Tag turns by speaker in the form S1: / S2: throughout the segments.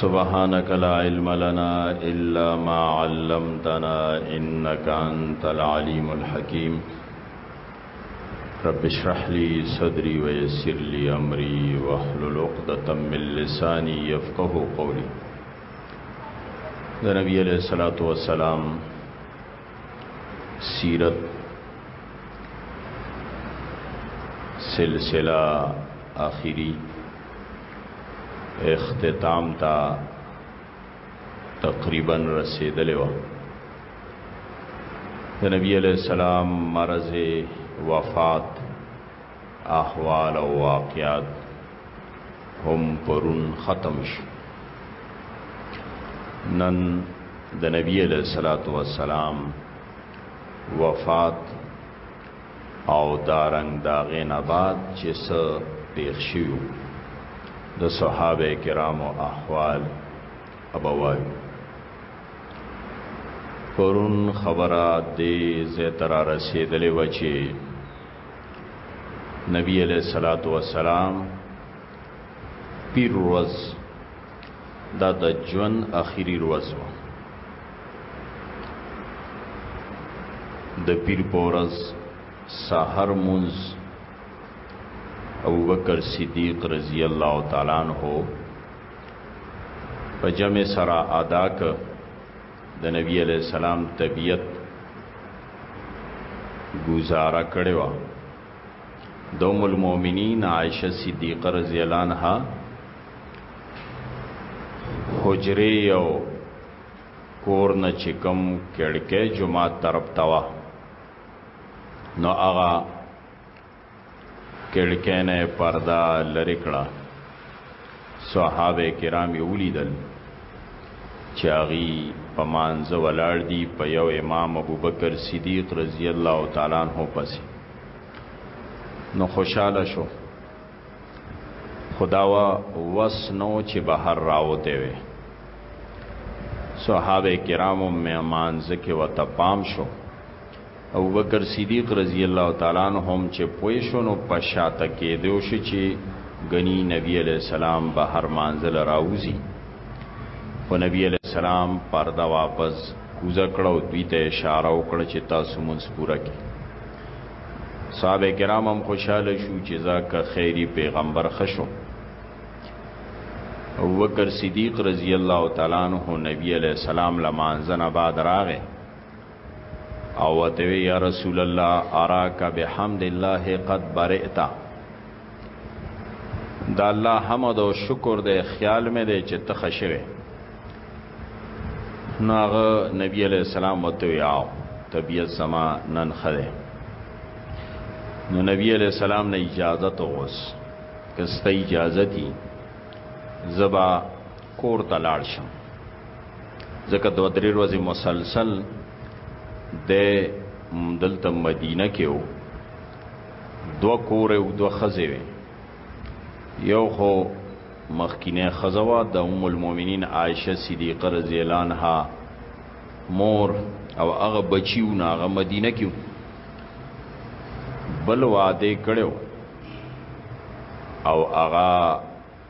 S1: سبحانك لا علم لنا إلا ما علمتنا إنك أنت العليم الحكيم رب اشرح لي صدري ويسر لي أمري واحلل عقدة من لساني يفقه قولي ده نبی علیہ الصلوۃ والسلام سیرت سلسله آخری اختتام تا تقریبا رسیدلې و د نبی علی السلام مرز وفات احوال او واقعات هم پرون ختم شو نن د نبی علیہ الصلوۃ والسلام وفات او دارنګ داغه نه بعد چې څه پیښ شو د صحابه کرامو احوال ابوال پرون خبره دې زه تر رسیدلې و چې نبی علیہ الصلات والسلام پیر روز دا د ژوند اخیری روز و د پیر پورز سحر منز ابو بکر صدیق رضی الله تعالی عنہ په جمع سرا ادا ک د نبی علی السلام طبیعت گزاره کړي وا دوم المؤمنین عائشه صدیقه رضی الله عنها حجره یو کور نه چکم کړکې جمعه طرف توا نو هغه کړکۍ نه یې پرده لرې کړه صحابه کرام یې ولیدل چې هغوی په مانځه ولاړ دي په یو امام ابوبکر صدیق رضی الله تعالی عنه پسې نو خوشاله شو خداوا وس نو چې بهر راوته وي صحابه کرامو مې مانځه کې وته پام شو ابوبکر صدیق رضی الله تعالی عنه هم چه پوه شو نو په شاته کیدو شو چه ګنی نبی علیه السلام به هر مانځه له راوزی خو نبی علیه السلام پرده واپس کوزه کړه او دوی ته اشاره وکړه چه تاسو مونږ پوره کی صحابه کرام هم خوشاله شو چه ځکه خیری پیغمبر خشو ابوبکر صدیق رضی الله تعالی عنہ نبی علیہ السلام لمانځنه بعد راغه او ورته وی یا رسول الله اراک بحمد الله قد برئت دا الله حمد او شکر دې خیال مې دې چې ته خشوي ناغه نبی علیہ السلام وته یاو طبیعت سما نن خره نو نبی علیہ السلام نه اجازه تو اوس کسته اجازه دي زبا کور تلاړ شم ځکه دوه درې ورځې مسلسل د دلته مدینه کې و دوه کور او دوه خزې وي یو خو مخکینه خزوا د ام المؤمنین عائشه صدیقه رضی الله عنها مور او هغه بچیو نه هغه مدینه کې بل واده کړو او هغه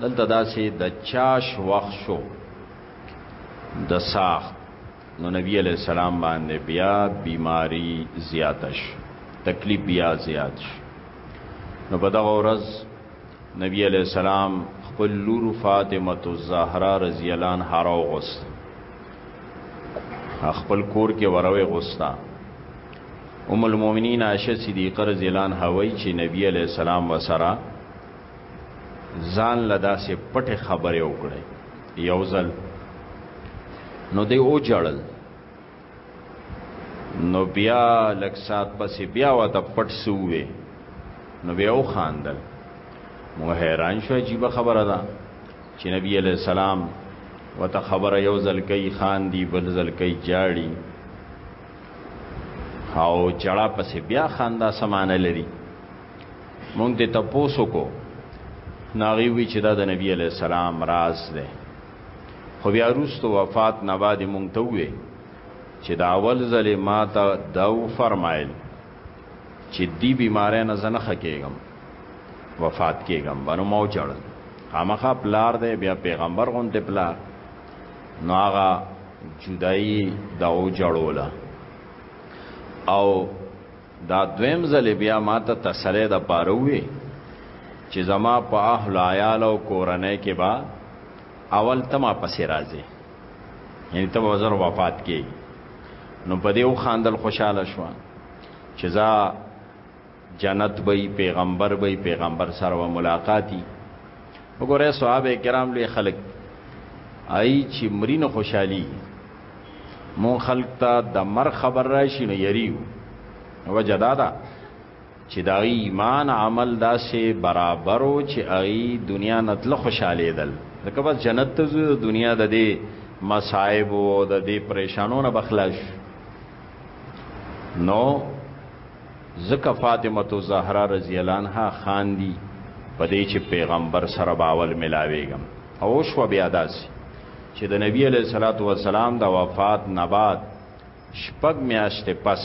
S1: دلته داسې د دا چاش وخت شو د ساخت نو نبی علیہ السلام باندې بیا بیماری زیاتش تکلیف بیا زیات شو نو په دغه ورځ نبی علیہ السلام خپل لور فاطمه الزهرا رضی الله عنها راوغست خپل کور کې وروي غوستا ام المؤمنین عائشه صدیقه رضی الله عنها وایي چې نبی علیہ السلام وسره ځان لدا سه پټه خبره وکړي یو ځل نو دی او جړل نو بیا لک سات پسې بیا وته پټ سوې نو بیا او خاندل مو حیران شو عجیب خبره ده چې نبی علی السلام وته خبره یو ځل کوي خان دی بل ځل کوي جاړي او جړه پسې بیا خاندا سمانه لري مونږ ته تپوسو کو ناغي وی چې دا د نبی علی السلام راز دی خو بیا روستو وفات نه بعد مونږ ته وی چې دا اول ځلې ما ته دا فرمایل چې دی بیمارې نه زنه خکېږم وفات کېږم بنو مو چړ خامخا پلار دی بیا پیغمبر غونډه پلار نو هغه جدائی دا او جړوله او دا دویم ځل بیا ماته تسلی د پاره وې چې زما په اهل عیال او کورنۍ کې با اول تما پسې راځي یعنی ته وزر وفات کې نو په دې خواندل خوشاله شو چې زا جنت به پیغمبر به پیغمبر سره و ملاقاتي وګوره صحابه کرام لوی خلک آی چې مرینه خوشحالي مون خلق ته د مر خبر راشي نه یریو وجه دا ده چې دا ایمان عمل دا سه برابرو چې ای دنیا نتل خوشاله دل لکه بس جنت ته زو دنیا د دې مصائب او د دې پریشانو نه بخلاش نو زکه فاطمه تو زهرا رضی الله عنها خان دی پدې چې پیغمبر سره باول ملاويږم او شو بیا داسې چې د نبی علیه الصلاۃ والسلام د وفات نه بعد شپږ میاشتې پس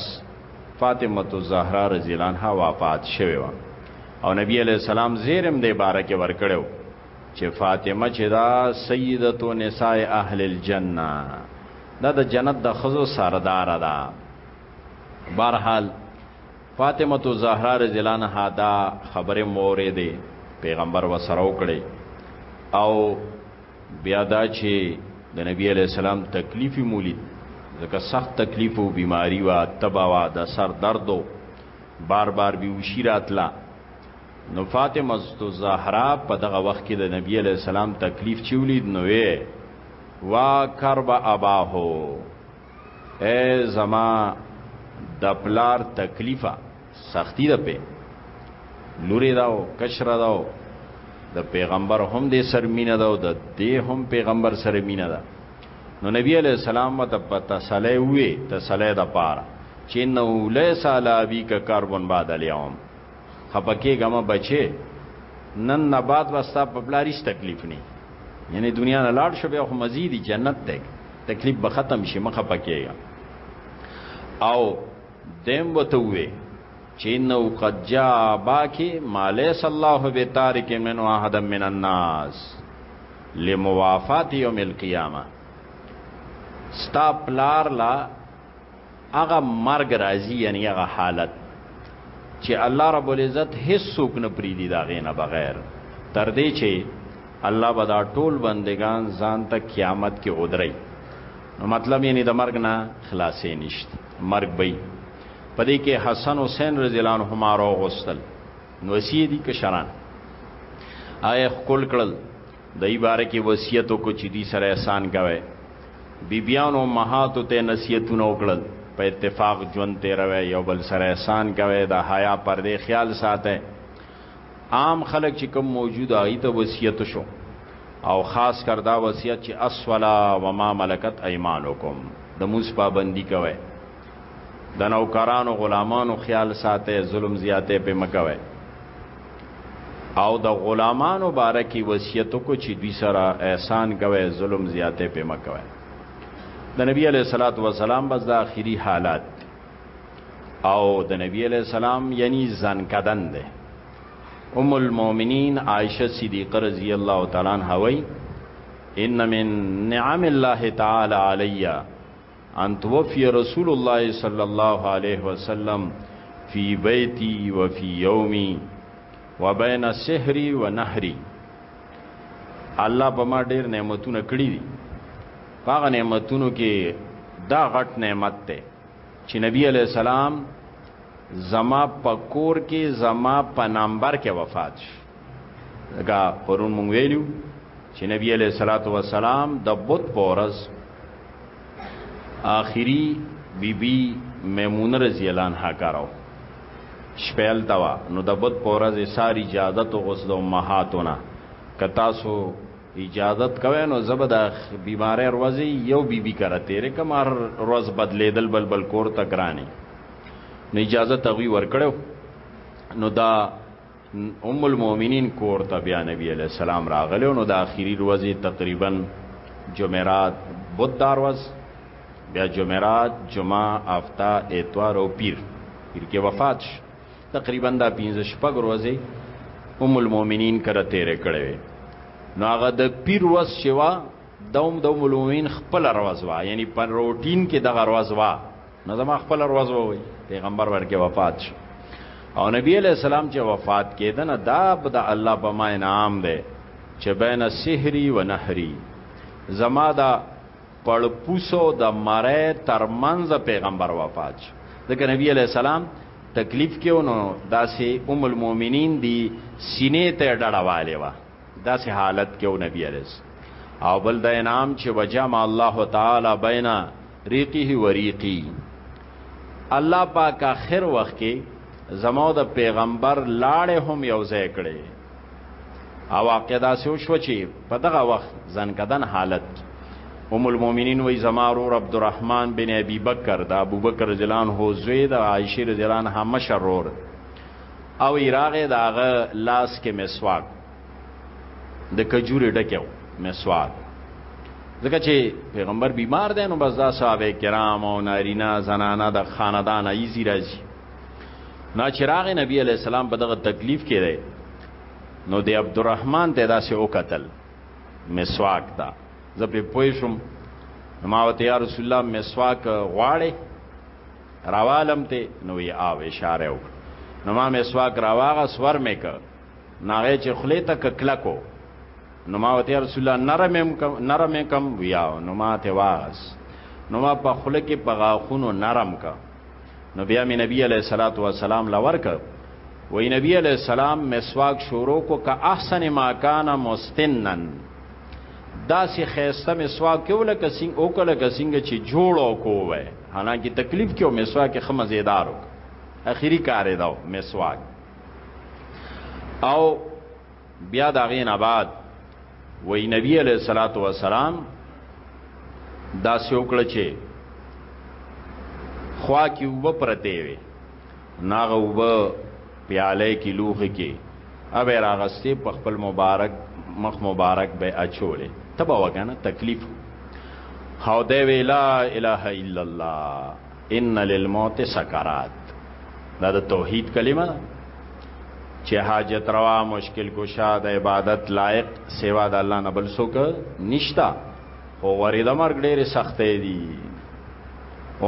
S1: فاطمه الزهرا رضی الله عنها وفات شوه و او نبی علیه السلام زیرم د بارک ورکړو چې فاطمه چې دا سیدتو نساء اهل الجنه دا د جنت د خزو سردار ده بهرحال فاطمه الزهرا رضی الله عنها دا خبره مورې دی پیغمبر وسره وکړي او بیا دا چې د نبی علی السلام تکلیف مولید ځکه سخت تکلیف او بیماری وا تبا وا د سر دردو بار بار به وشی راتلا نو فاطمه الزهرا په دغه وخت کې د نبی علی السلام تکلیف چولید نو وی وا کرب اباهو اے زما د پلار تکلیفه سختی ده په لوري داو کشر داو د پیغمبر هم د سر مینه ده او د دې هم پیغمبر سره مینه ده نو نبی علی السلام مت په تسلی وې تسلی د پاره چې نو لیس علی ابیک کاربن بعد الیوم خپه کېږه مه بچې نن نه بعد به ستا په پلار هېڅ تکلیف نه یعنی دنیا نه لاړ شو بیا خو مزې دي جنت دی تکلیف به ختم شي مه خپه کېږه او دیم ورته ووې چې نو قد جا باکی ما لیس الله بتارک من واحد من الناس لموافات یوم القیامه ستا پلار لا هغه مرګ راځي یعنی هغه حالت چې الله رب العزت هیڅ څوک نه پریدي دا غینه بغیر تر دې چې الله به دا ټول بندگان ځان ته قیامت کې غدري نو مطلب یې نه د مرګ نه خلاصې نشته مرګ به پدې کې حسن حسین رضی الله عنهما راغوستل نو سیدی کشران آیا خپل کړل دای باره کې وصیت وکړو چې دی سره احسان کوي بیبیانو مهاتو ته نصیحتونه وکړل په اتفاق ژوند تیروي یو بل سره احسان کوي د حیا پردې خیال ساته عام خلک چې کوم موجود آی ته وصیت شو او خاص کر دا وصیت چې اسولا وما ملکت ایمانکم د موس پابندی کوي د نوکرانو غلامانو خیال ساته ظلم زیاته په مکوي او د غلامانو باره کې وصیت کو چې دوی سره احسان کوي ظلم زیاته په مکوي د نبی علیہ الصلات والسلام بس د اخیری حالات او د نبی علیہ السلام یعنی ځان کدن ده ام المؤمنین عائشه صدیقه رضی الله تعالی عنها وای ان من نعم الله تعالی علیہ ان توفی رسول الله صلی الله علیه وسلم فی بیتی و فی یومی و بین سحری و نحری الله په ما ډیر نعمتونه کړی دي هغه نعمتونو کې دا غټ نعمت ده چې نبی علی السلام زما په کور کې زما په نمبر کې وفات شو دا پرون مونږ ویلو چې نبی علیہ الصلوۃ والسلام د بت پورز آخری بی بی میمونه رضی الله عنها کارو شپیل توا نو د بد پورز ساری اجازت او غسل او مهاتونه کتا سو اجازت کوي نو زبد بیماری روزي یو بی بی کرا تیرې کمر روز بدلیدل بل بل کور ته ګرانی نو اجازه تغوی ورکړو نو دا ام المؤمنین کور ته بیا نبی علی السلام راغلو نو د اخیری ورځې تقریبا جمعرات بود داروز بیا جمعرات جمعه افتا اتوار او پیر پیر کې وفات شو تقریبا دا 15 شپږ ورځې ام المؤمنین کړه تیر کړې نو هغه د پیر ورځ شوا دوم د ام المؤمنین خپل ورځ وا یعنی پر روټین کې دغه ورځ وا نو زما خپل ورځ ووي پیغمبر ورکه وفات شو او نبی علیہ السلام چې وفات کېدنه دا د الله په ما انعام ده چې بین سحری و نحری زما دا پړپوسو د مړې ترمنځ پیغمبر وفات شو ځکه نبی علیہ السلام تکلیف کې ونو داسې ام المؤمنین دی سینې ته ډړواله و داسې حالت کې او نبی علیس او بل د انعام چې وجمع الله تعالی بین ریقه و ریقی الله پاک اخر وخت کې زمو د پیغمبر لاړې هم یو ځای کړي او عقیدا سو شو چې په دغه وخت ځنکدن حالت ام المؤمنین وی زمارو عبد الرحمن بن ابي بکر دا ابو بکر جلان هو زوی د عائشه رضی الله عنها مشرور او ایراغه داغه لاس کې مسواک د کجوري ډکیو مسواک ځکه چې پیغمبر بیمار دی نو بس دا صحابه کرام او نارینه زنانه د خاندان ایزی راځي نا چراغ نبی علی السلام په دغه تکلیف کې دی نو د عبدالرحمن ته داسې او قتل مسواک تا زپې پوه شوم ما وته یا رسول الله مسواک غواړي راوالم ته نو یې او اشاره وک نو ما مسواک راواغه سور مې ک ناغه چې خلی ته ککلکو نو ما وته رسول الله نرم کم نرم کم ویا نو ما ته واغس نو ما په خله کې په غاخونو نرم کا نو بیا می نبی علیہ الصلوۃ والسلام لور ک وی نبی علیہ السلام مسواک شروع کو کا احسن ما کان مستنن داسې خیسته مسواک کې ولکه سنگ او کله که سنگ چې جوړ او کوه حالانکه تکلیف کې او مسواک کې خمزیدار وک اخیری کار دا مسواک او بیا دا غین آباد وای نبی علیہ الصلات والسلام دا سوکړه چې خوا کې وب پرته وي ناغه وب پیاله کې لوخه کې او راغستې په خپل مبارک مخ مبارک به اچولې تبا وګنه تکلیف هاو دی وی لا اله الا الله ان للموت سکرات دا د توحید کلمه ده چې حاجت روا مشکل کشا د عبادت لایق سیوا د الله نه بل څوک نشتا خو ورې د مرګ ډېرې سختې دي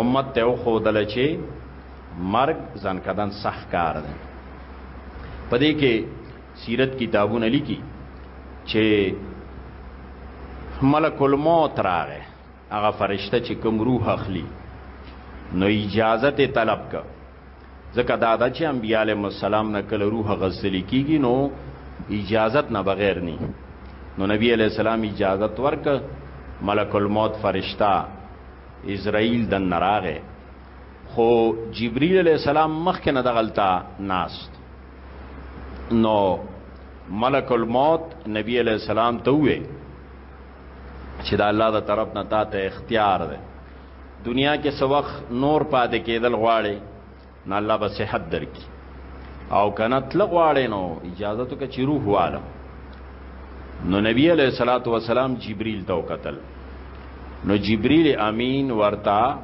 S1: امت ته خو دل چې مرګ ځان کدن سخت کار دی په دې کې سیرت کتابونه لیکي چې ملک الموت راغې هغه فرشته چې کوم روح اخلي نو اجازه ته طلب کا ځکه دا د چې انبیاء علیهم السلام نه کله روح غسل کیږي نو اجازت نه بغیر ني نو نبی علیہ السلام اجازت ورک ملک الموت فرشتہ اسرائیل دن نراغه خو جبريل عليه السلام مخکې نه دغلتا ناست نو ملک الموت نبی عليه السلام ته وې چې دا الله د طرف نه تاته اختیار ده دنیا کې سوخ نور پاتې کېدل غواړي نه الله به صحت درکې او کنه تل غواړي نو اجازه ته چې روح واله نو نبی عليه الصلاه والسلام جبريل ته وکتل نو جبريل امين ورته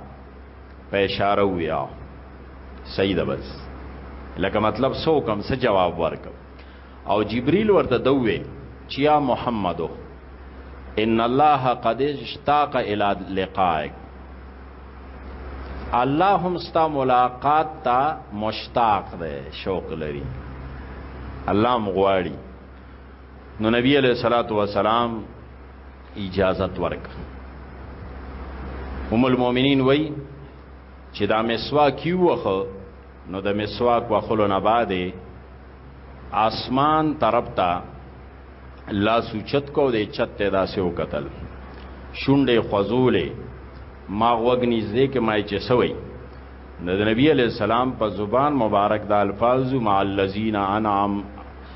S1: په اشاره ویا صحیح ده بس لکه مطلب سو کم څه جواب ورک او جبريل ورته دوه چیا محمدو ان الله قد اشتاق الى لقائك الله هم ستا ملاقات تا مشتاق ده شوق لري الله مغواړي نو نبی علیہ الصلوۃ والسلام اجازت ورک ام المؤمنین وای چې دا مسواک یو وخت نو د مسواک وخلو نه بعد آسمان طرف ته لا سوچت کو د چت ته داسې وکتل شونډې خوځولې ما وګنی زده کې ما چې سوي د نبی علی السلام په زبان مبارک د الفاظ مع الذین انعم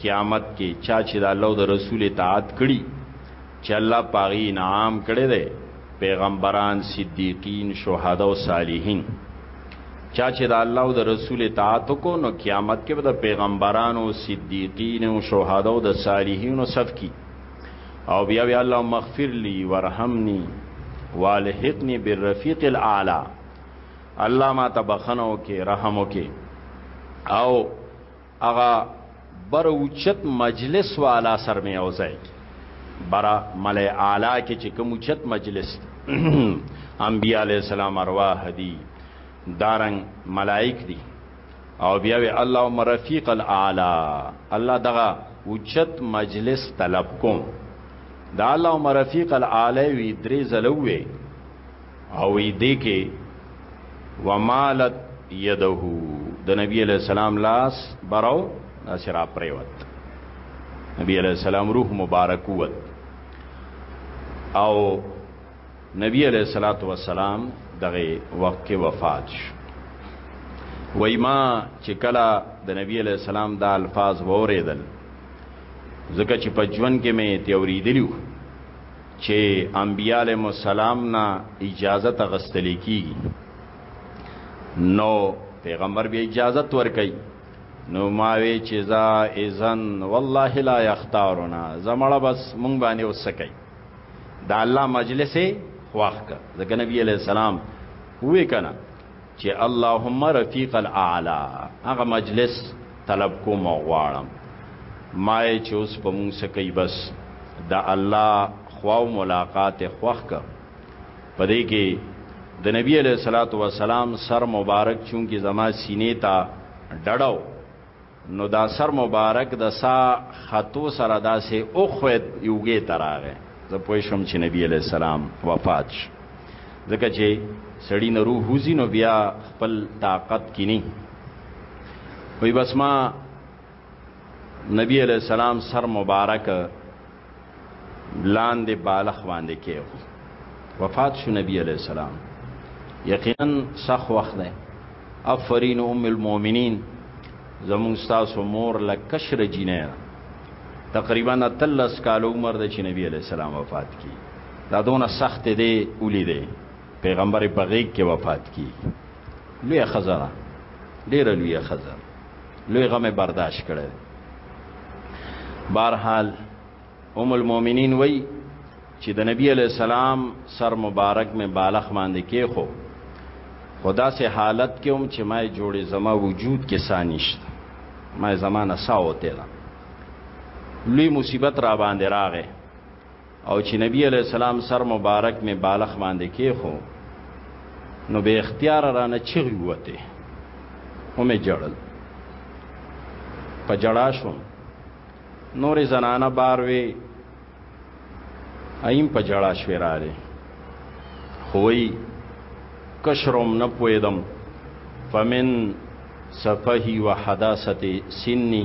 S1: قیامت کې چا چې د الله او د رسول اطاعت کړي چې الله پاغي انعام کړي دی پیغمبران صدیقین شهدا او صالحین چا چې د الله او د رسول اطاعت کو نو قیامت کې به د پیغمبرانو صدیقین او شهدا او د صالحینو صف کی او بیا بیا الله مغفر لی ورحمنی والحقنی بالرفیق الاعلى الله ما تبخنو کې رحمو کې او هغه بر اوچت مجلس والا سر می اوځای برا ملع اعلی کې چې کوم اوچت مجلس انبیاء علی السلام ارواح دي دارنګ ملائک دي او بیا وی اللهم رفیق الاعلى الله دغه اوچت مجلس طلب کوم دا اللهم رفیق الاعلى وی درې زلوې او دې کې ومالت يده د نبی علی السلام لاس براو نشرا پریوت نبی علی السلام روح مبارک وت او نبی علیہ الصلات والسلام دغه وخت کې وفات شو وای ما چې کله د نبی علیہ السلام دا الفاظ ووریدل ځکه چې په ژوند کې مې تیوریدلیو چې انبیاء علیهم السلام نه اجازه تغستل کیږي نو پیغمبر به اجازه ورکړي نو ما وی چې زا اذن والله لا یختارنا زمړه بس مونږ باندې وسکای دا الله مجلس واخ کا ځکه نبی علیہ السلام وې کنا چه اللهم رفیق الاعلی هغه مجلس طلب کوم او غواړم ما یې چه اوس په مونږ څه کوي بس د الله خوا او ملاقات خوښ که په دې کې د نبی علیہ الصلوۃ والسلام سر مبارک چونکی زما سینې ته ډډاو نو دا سر مبارک د سا ختو سره داسې وخوت یوګې ته راغی زه پوه شوم چې نبی علیه السلام وفات شو ځکه چې سړی نه روح وځي نو بیا خپل طاقت کینی وی بس ما نبی علیه السلام سر مبارک لاندې بالخ باندې کېو وفات شو نبی علیہ السلام یقینا سخ وخت دی افرین ام المؤمنین زمون تاسو مور لکشر جینه تقریبا تلس کال عمر د چې نبی علیہ السلام وفات کی دا دونه سخت دی اولی دی پیغمبر بغیق کې وفات کی لوی خزانه ډیر لوی خزانه لوی غم برداشت کړی بهرحال ام المؤمنین وای چې د نبی علی السلام سر مبارک می بالغ باندې کې خو خدا سے حالت کې هم چې ما جوړې زما وجود کې سانیشت ما زمانہ ساوته ده لوی مصیبت را باندې راغې او چې نبی علیه السلام سر مبارک مې بالخ باندې کېښو نو به اختیار رانه چغې ووتې ومې جړل په جړا شوم نورې زنانه بار وې ایم په جړا شوې راغلې خوی کشرم نه پوهېدم فمن صفهی و حداثت سنی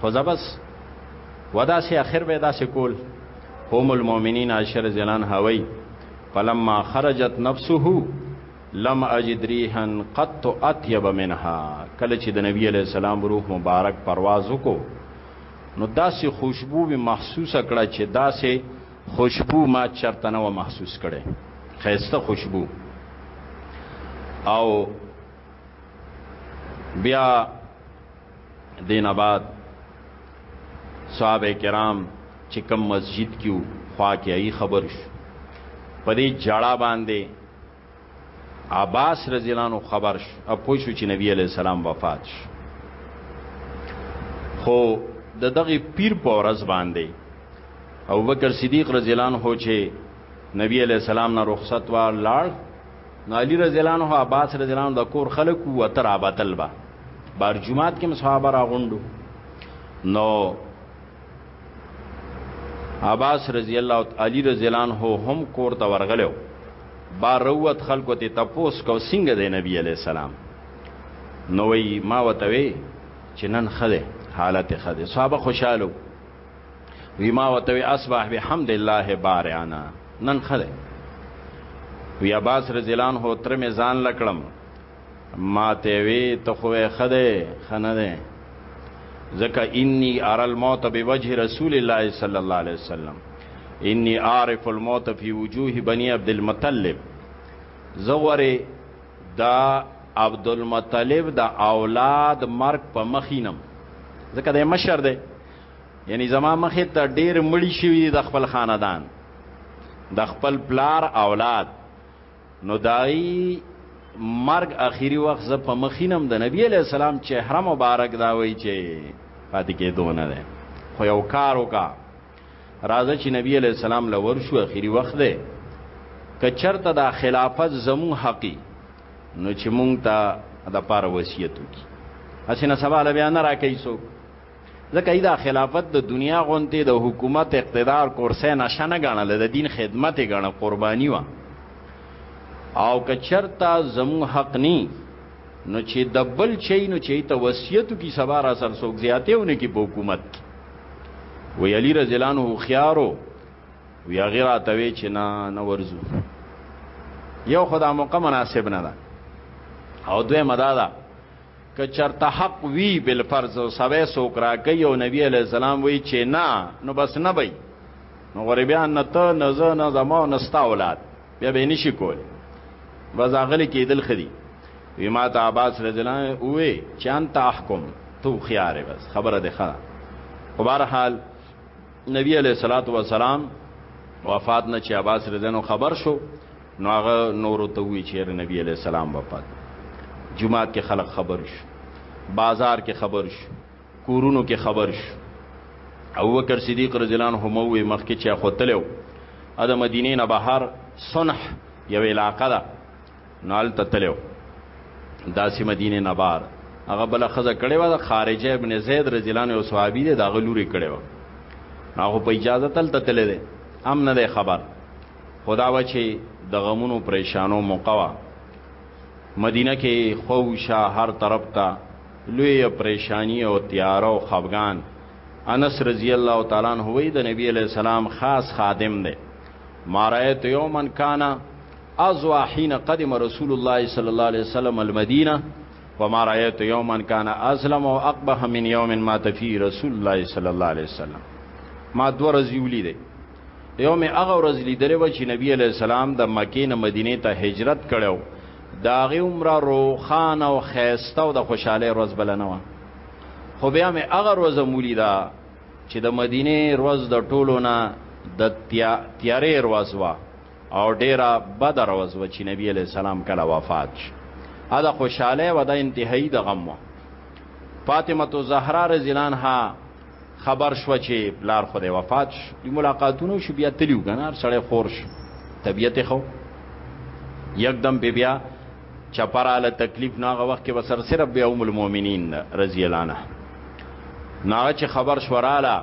S1: خو زبس ودا سي اخر به دا سي کول هم المؤمنین عائشہ رضی الله عنها وی فلما خرجت نفسه لم اجد ريحا قط اطيب منها کله چې د نبی علی السلام روح مبارک پرواز وکړو نو داسې خوشبو به محسوس کړه چې داسې خوشبو ما چرته نه محسوس کړي خيسته خوشبو او بیا دین آباد صحابه کرام چې کم مسجد کیو خوا کې ای خبر شو په دې جړه باندې عباس رضی الله عنه خبر شو او پوه شو چې نبی علی السلام وفات شو خو د دغه پیر په ورځ باندې او بکر صدیق رضی الله عنه چې نبی علی السلام نه رخصت و لاړ نو علی رضی الله عنه عباس رضی الله عنه د کور خلق وو تر اباتل با بار جمعات کې صحابه را غونډو نو عباس رضی الله علی رضی الله عنه هم کور ته ورغلو بار روت خلکو ته تپوس کو سنگ د نبی علی السلام نو وی ما وتوي چې نن خده حالت خده صحابه خوشاله وی ما وتوی اصبح بحمد الله بارعنا نن خده وی عباس رضی الله عنه تر می ځان لکړم ما ته وی ته خو خده خنه ده زکه انی ار الموت بوجه رسول الله صلی الله علیه وسلم انی عارف الموت فی وجوه بنی عبد المطلب زوره دا عبد المطلب دا اولاد مرک په مخینم زکه د مشر ده یعنی زما مخې ته ډیر مړی شوی د خپل خاندان د خپل پلار اولاد نو دای مرګ اخیری وخت ز په مخینم د نبی علی السلام چهره مبارک دا وای چې پاتې کېدونه ده خو یو کار وکا راځه چې نبی علی السلام لور شو اخیری وخت ده که چرته دا خلافت زمو حقي نو چې مونږ ته د پاره وصیت وکي اسنه سوال بیا نه راکې سو ځکه دا خلافت د دنیا غونته د حکومت اقتدار کورسه نشه نه غنل د دین خدمت غنه قربانی و او کچرتا زمو حق نی نو چې دبل چي نو چې ته وصیت کی سبار اثر سوک زیاتهونه کی په حکومت کی وی علی رضی الله عنه خيارو وی غیر اتوي چې نه نه ورزو یو خدای موقع مناسب نه ده او دوی مدادا که چرته حق وی بالفرض سوی سوک راکی او نبی علیه السلام وی چه نه نو بس نه بی نو غریبیان نه ته نه زه نه زما نه ستا اولاد بیا به نشي کول بس اغلی کېدل خدي وی ما ته عباس رضی الله عنه وې چان ته احکم تو خيار بس خبره ده خا خبر حال نبی علیہ الصلوۃ والسلام وفات نه چې عباس رضنو خبر شو نو هغه نور ته وی چې نبی علیہ السلام وفات جمعات کې خلک خبر شو بازار کې خبر شو کورونو کې خبر شو او بکر صدیق رضی الله عنه مو وی مخکې چې خوتلو ا د مدینې نه بهر صنح یو علاقه ده نو ال تتلو داسې مدینه نبار هغه بل خزه کړي و د خارجه ابن زید رضی الله عنه صحابي دی دا غلوري کړي و هغه په اجازه تل تتل دي ام نه خبر خدا و چې د غمونو پریشانو مقوا مدینه کې خوشا هر طرف ته لوی پریشانی او تیار او خفغان انس رضی الله تعالی عنہ وی د نبی علیہ السلام خاص خادم دی ما رایت یومن کانا ازوا حين قدم رسول الله صلی الله علیه وسلم المدینه وما رايت يوما كان اسلم او اقبح من يوم مات فيه رسول الله صلی الله علیه وسلم ما دو ورځې ولیدې یو مې هغه ورځ لیدلې و چې نبی علی السلام د مکې نه مدینه ته هجرت کړو دا غي عمره روخان او خيسته او د خوشاله ورځ بلنه و خو بیا مې هغه ورځ مولی دا چې د مدینه ورځ د ټولو نه د تیارې ورځ و او ډیره بده روز و چې نبی علیه السلام کله وفات شو ا د خوشاله و د انتهایی د غم و فاطمه تو زهرا رضی الله عنها خبر شو چې پلار خو د وفات شو د ملاقاتونو شو بیا تلیو غنار سړی خور شو طبیعت خو یکدم بیا, بیا چپراله تکلیف ناغه وخت کې وسر صرف به ام المؤمنین رضی الله عنها ناغه چې خبر شوراله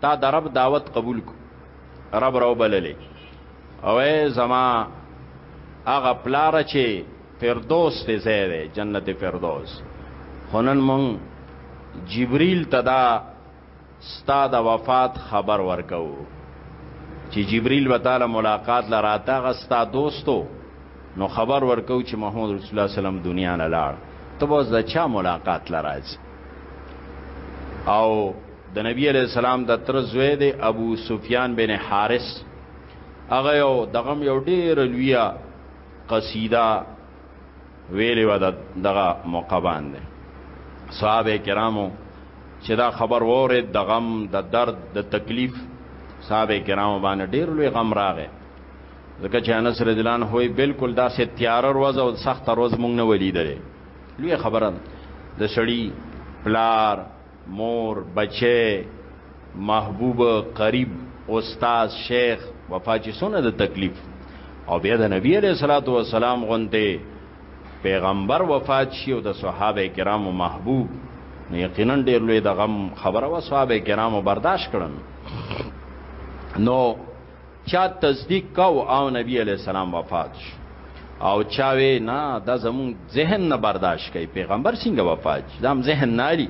S1: تا د رب دعوت قبول کو رب راو بللې او زما هغه پلار چې فردوس ته زیره جنت فردوس خنن مون جبريل تدا ستا د وفات خبر ورکو چې جبريل وتعالى ملاقات لراته غستا دوستو نو خبر ورکو چې محمد رسول الله صلی الله علیه وسلم دنیا نه لاړ ته به د چا ملاقات لراځي او د نبی علی السلام د تر زوی دی ابو سفیان بن حارث هغه یو دغه یو ډیر لویه قصیده ویلې و دغه موقع باندې صحابه کرامو چې دا خبر وره د غم د درد د تکلیف صحابه کرامو باندې ډیر لوی غم راغی ځکه چې انس رضی الله عنه بالکل داسې تیار ورځ او سخت ورځ مونږ نه ولیدلې لوی خبره د شړی پلار مور، بچی، محبوب، قریب، استاد، شیخ، وفا چې څونه د تکلیف او بیا د نبی علیه الصلاۃ والسلام غونته پیغمبر وفات شي او د صحابه کرامو محبوب نو یقینا ډیر لوی د غم خبره وا صحابه کرامو برداشت کړن نو چا تصدیق کو او نبی علیه السلام وفات شو او چا وی نه دا زمون ذهن نه برداشت کوي پیغمبر څنګه وفات شي دا هم ذهن نه لري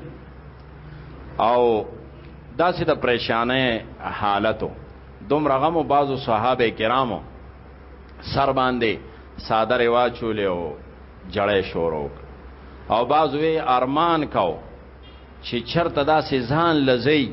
S1: او داسې د پریشانه حالتو دومره غمو بعضو صحابه کرامو سر باندې ساده روا چولې او جړې شورو او بعضوی ارمان کاو چې چرته داسې ځان لزی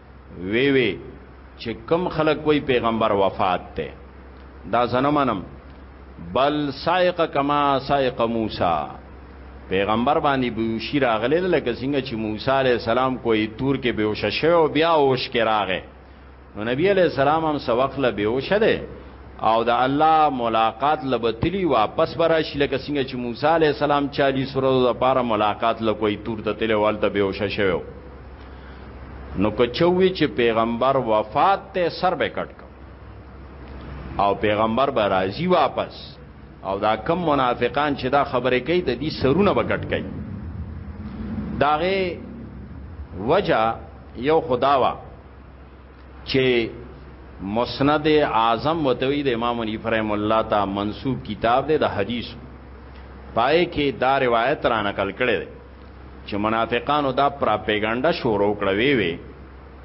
S1: وی وی چې کم خلک وای پیغمبر وفات ته دا زنمنم بل سائق کما سائق موسی پیغمبر باندې بوشی راغله لکه څنګه چې موسی علی السلام کوی تور کې بهوش شوه او بیا اوش کې راغې نو نبی علی السلام هم سوخ له بهوش ده او د الله ملاقات لبتلی واپس براش لکه څنګه چې موسی علی السلام 40 ورځې لپاره ملاقات لکوي تور ته تلوال ته بهوش شوه نو که چوي چې پیغمبر وفات ته سر به کټ او پیغمبر به راځي واپس او دا کم منافقان چې دا خبره کوي د دې سرونه به کټ کوي داغه وجه یو خداوا چې مسند اعظم وتوی د امام حنیفه رحم الله ته منسوب کتاب دی د حدیث پای کې دا روایت را نقل کړي چې منافقانو دا پراپګاندا شروع کړې وی وی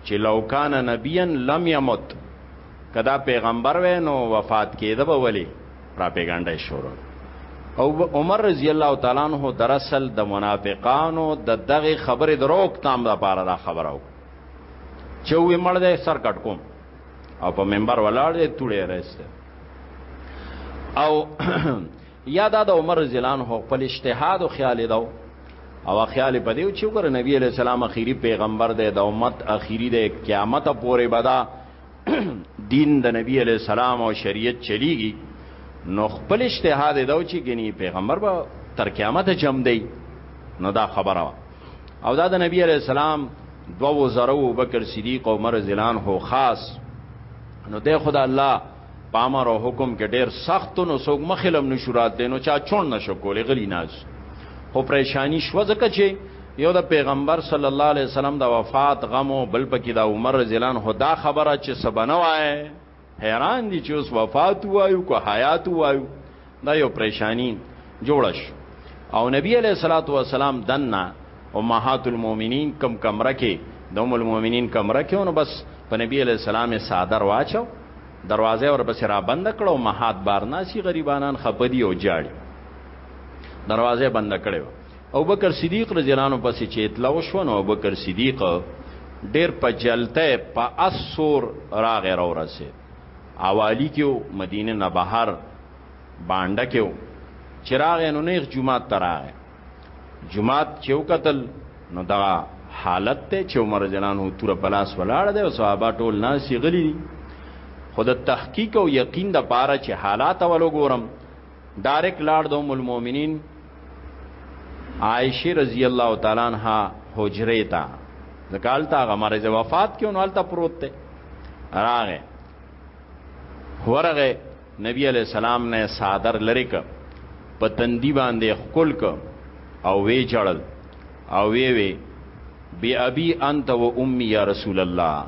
S1: چې لو کان نبیا لم یمت کدا پیغمبر وینو وفات کېده به ولی پراپګاندا شروع او عمر رضی الله تعالی عنہ دراصل د منافقانو د دغه خبره دروک تام د پاره دا خبره و چې وې مړ دې سر کټ کوم او په منبر ولاړ دې توړې راځته او یا دا د عمر رضی الله عنه خپل اجتهاد او خیال داو او خیال په دیو چې ګره نبی علی السلام اخیری پیغمبر دی د امت اخیری دی قیامت پورې بدا دین د نبی علی السلام او شریعت چلیږي نو خپل اجتهاد داو چې ګنی پیغمبر به تر قیامت جمع دی نو دا خبره او دا د نبی علی السلام دو وزرو بکر صدیق او عمر زلان هو خاص نو د خدا الله په امر او حکم کې ډېر سخت نو څوک مخلم نشو راتلی نو چا چون نشو کولی غلی ناز خو پریشانی شو ځکه چې یو د پیغمبر صلی الله علیه وسلم د وفات غم او بل پکې د عمر رضی الله عنه دا خبره چې سبنه وای حیران دي چې اوس وفات وایو کو حیات وایو دا یو پریشانی جوړه شو او نبی علیہ الصلوۃ والسلام دنه امهات المؤمنین کم کمره کې د ام المؤمنین کمره کې نو بس په نبی علیہ السلام صادر واچو دروازه ور بس را بند کړو مهات بارناسی غریبانان خپدی او جاړي دروازه بند کړو او بکر صدیق رضی الله عنه پسې چیتلا وشو نو بکر صدیق ډیر په جلته په اسور راغ را ورسید اوالی کې مدینه نه بهر باندې کې چراغ نو نیغ جمعات تراغه جمعات چو قتل نو دا حالت ته چې عمر جنانو تور پلاس ولاړ دی او صحابه ټول ناس غلي دي خود تحقیق او یقین د پاره چې حالات ولو ګورم ډایرک لاړ د ام المؤمنین عائشه رضی الله تعالی عنها حجره ته ځکال تا غمرز وفات کې نو الته پروت ته راغه ورغه نبی علی السلام نه صادر لری ک په تندی باندې خپل ک او وی چړل او وې وې، بی ابی انت و امی یا رسول الله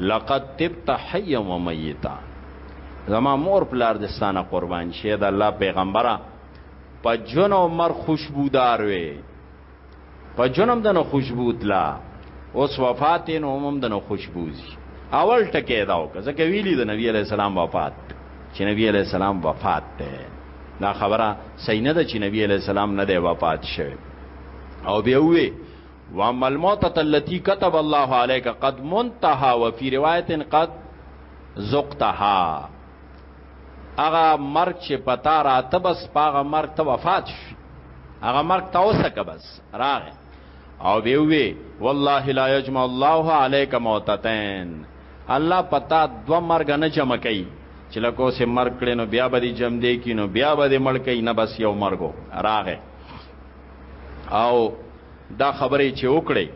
S1: لقد طبت حیا و میتا، زما مور پلار دې ستا نه قربان شي، د الله پیغمبره په جون او مر خوشبودار وې، په جونم د نه خوشبو تلا اوس وفات نو هم د نه خوشبوزي اول ټکی دا وکړه ځکه ویلی د نبی علی السلام وفات چې نبی علی السلام وفات ده دا خبره صحیح نه ده چې نبی علی السلام نه دی وفات شوی او بیا وی واما الموتة التي كتب الله عليك قد منتها وفي روایت قد زقتها اغه مرګ چې پتا راته بس پاغه مرګ ته وفات شي اغه مرګ ته اوسکه بس راغه او وی وی والله لا يجمع الله عليك موتتين الله په تا دوه مرګ نه جمع کوي چې لکه اوس یې مرګ کړې نو بیا به دې جمع دی کړي نو بیا به دې مړ کوي نه بس یو مرګو راغی او دا خبرې چې وکړې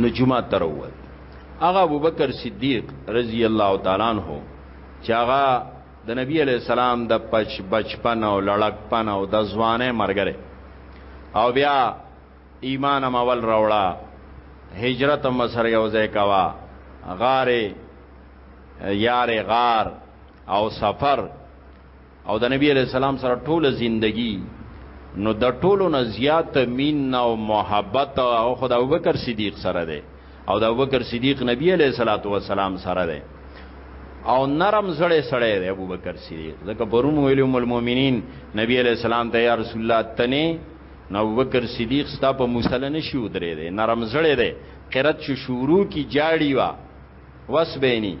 S1: نو جمعه تر ووت هغه ابوبکر صدیق رضی الله تعالی عنہ چې هغه د نبی علی السلام د پچ بچپن او لړکپن او د ځوانه مرګره او بیا ایمان هم اول راوړه هجرت هم سره یو ځای کوا غار یار غار او سفر او د نبی علی السلام سره ټوله زندگی نو د ټولو نه زیات مین او محبت او خدای ابوبکر صدیق سره دی او د ابوبکر صدیق نبی علیہ الصلوۃ والسلام سره دی او نرم زړه سړی دی ابوبکر صدیق ځکه پرون ویلو مل مومنین نبی علیہ السلام ته یا رسول الله تنه نو ابوبکر صدیق ستا په موسله نه شي ودرېدی، نرم زړی دی، قرت چې شروع کړي جاړي وه وس به یې نی،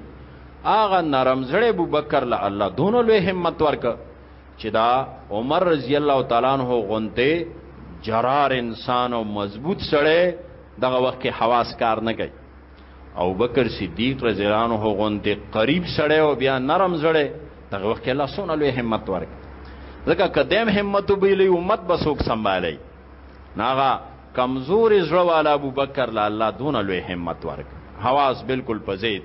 S1: هغه نرم زړی ابوبکر له الله دونه لوی همت ورکړ چې دا عمر رضی الله تعالی عنه غونتی جرار انسان او مضبوط سړی دغه وخت کې حواس کار نه کوي. او بکر صدیق رضی الله عنه غوندې قریب سړی او بیا نرم زړی دغه وخت الله سونه لوی همت ورک ځکه قدم همت وبلی امت بسوک سنبالي ناغه کمزور زړه والا ابو بکر لا الله دون لوی همت ورک حواس بالکل پزید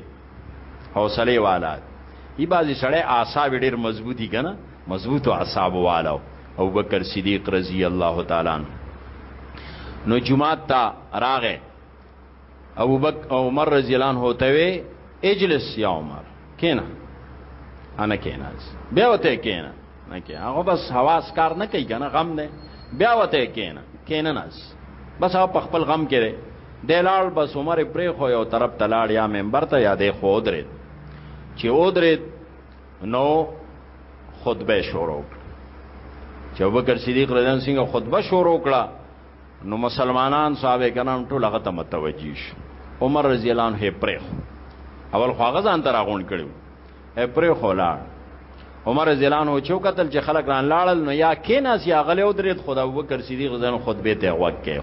S1: حوصله والا ای بازی سړی اعصاب ډیر مضبوطی کنه مضبوط اعصاب والو ابو بکر صدیق رضی الله تعالی نو جمعه تا راغه ابو بکر عمر رضی الله عنه ته وی اجلس یا عمر کینا انا کینا بیا وته کینا نه کی هغه بس حواس کار نه کوي کنه غم نه بیا وته کینا کینا ناس بس هغه په خپل غم کې دی دلال بس عمر پرې خو یو طرف تلاړ یا منبر ته یادې خو درې چې و درې نو خطبه شروع چې ابوبکر صدیق رضی الله عنه خطبه شروع کړه نو مسلمانان صحابه کرام ټول هغه ته متوجي شو عمر رضی الله عنه پرېخ اول خو هغه ځان تر غون کړو پرېخ ولاړ عمر رضی الله عنه چې قتل چې خلک ران لاړل نو یا کینا سی هغه له درې خدا ابوبکر صدیق ځان خطبه ته وګ کې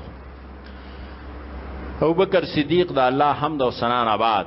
S1: ابوبکر صدیق دا الله حمد او ثنا آباد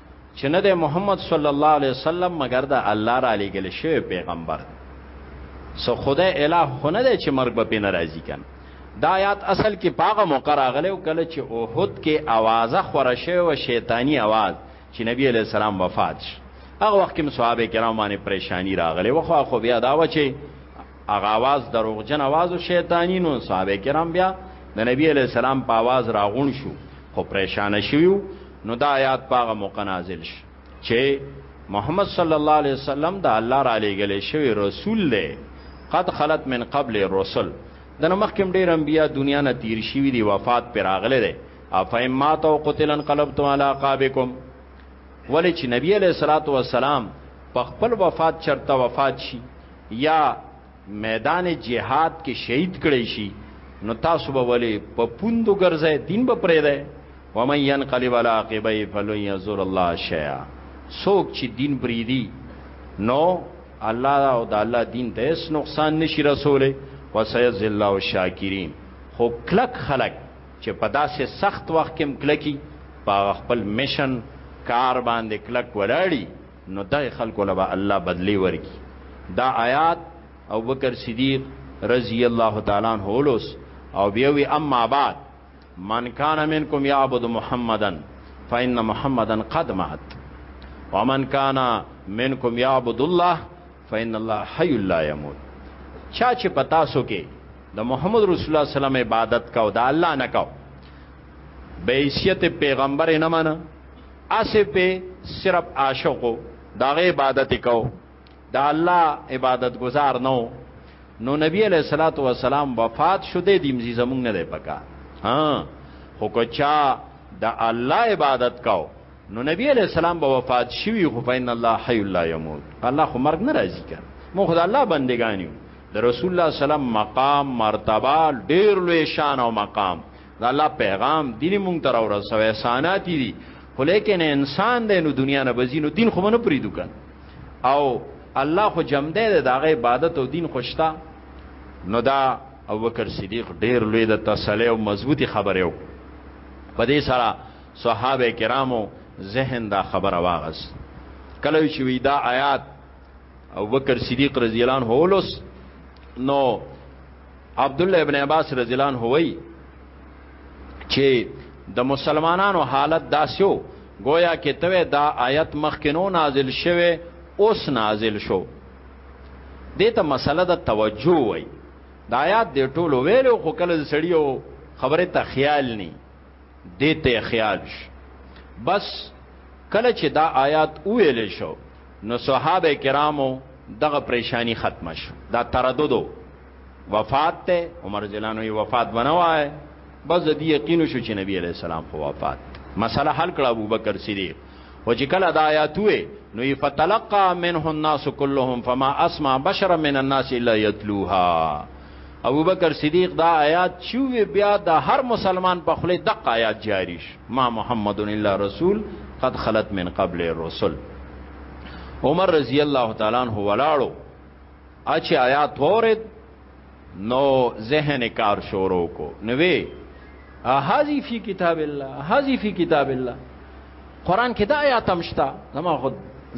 S1: چې نه دی محمد صلی الله علیه وسلم مګر د الله را لېږل شوی پیغمبر دی څه خدای اله خو نه دی چې مرګ به پې نه راځي که دا آیات اصل کې په هغه موقع راغلی او کله چې احد کې اوازه خوره شوې وه شیطاني اواز چې نبی علیه السلام وفات شو هغه وخت کې صحابه کرام باندې پریشانی راغلی و خو خو بیا دا و چې هغه اواز دروغجن اواز او شیطانی نو صحابه کرام بیا د نبی علیه السلام په اواز راغون شو خو پریشان شوی نو دا آیات په هغه موقع نازل شو چې محمد صلی الله علیه وسلم د الله را لېږل شوی رسول دی قد خلت من قبل الرسل د مخکم ډیر انبیا دنیا نه تیر شوی دی وفات پر راغله دی افهم ما تو قتلن قلبتم علی عقابکم ولی چې نبی علیہ الصلوۃ والسلام په خپل وفات چرته وفات شي یا میدان جهاد کې شهید کړی شي نو تاسو به ولې په پوندو ګرځي دین به پرې ده و من ينقلب على عقبيه فلن يزور الله شيئا څوک چې دین بریدي نو الله او د الله دین ته هیڅ نقصان نشي رسوله وسيز الله الشاکرین خو کلک خلق چې په داسې سخت وخت کې مکلکی په خپل میشن کار باندې کلک ولاړی نو دغه خلکو له به الله بدلې ورکړي. دا آیات ابوبکر صدیق رضی الله تعالی عنه ولوست او بیا وی اما بعد من کان منکم یعبد محمدا فإن محمدا قد مات ومن کان منکم یعبد الله فإن الله حی لا يموت چا چې پتا سو کې د محمد رسول الله سلام عبادت کاو د الله نه کاو بیسیت پیغمبر نه منه اصف به صرف عاشق و د هغه عبادت یې کوو د الله عبادتګزار نه و نو نبی علیه الصلاۃ والسلام وفات شو دی د مزي زمونږ نه دی پکا ها خو که چا د الله عبادت کاو نو نبی علیہ السلام به وفات شوی خو فین الله حی لا یموت الله خو مرګ نه راځي کړ مو خدای الله بندگان یو د رسول الله سلام مقام مرتبه ډیر لوی شان او مقام دا الله پیغام دین مونږ تر ورسوي احسانات دي خو لیکن انسان دی نو دنیا نه بزینو دین خو نه پریدو کن او الله خو جمع دی د هغه عبادت او دین خوشتا نو دا ابوبکر صدیق ډیر لوی د تسلی او مضبوطی خبره و په دې سره صحابه کرامو ذهن دا خبره واغس کله چې وی دا آیات ابوبکر صدیق رضی الله عنه ولوس نو عبد الله ابن عباس رضی الله عنه وی چې د مسلمانانو حالت داسیو گویا کې ته دا آیت مخکینو نازل شوه اوس نازل شو دې ته مسله د توجه وای د آیات د ټولو ویلو خو کله سړیو خبره ته خیال ني دې ته خیال ش بس کله چې دا آیات ویل شو نو صحابه کرامو دغه پریشانی ختم شو دا ترددو وفات ته عمر جلانو یې وفات بنوای بس دې یقین شو چې نبی علی السلام خو وفات مسله حل کړه ابوبکر صدیق او چې کله دا آیات وې نو یې فتلقى منه الناس كلهم فما اسمع بشر من الناس الا يتلوها ابوبکر صدیق دا آیات شوې بیا د هر مسلمان په خله دق آیات جاری ش ما محمد الا رسول قد خلت من قبل الرسل عمر رضی الله تعالی عنہ ولاړو اچ آیات ورد نو ذهن کار شروع کو نوې هاذی فی کتاب الله هاذی فی کتاب الله قران کې دا آیات هم شته زما خود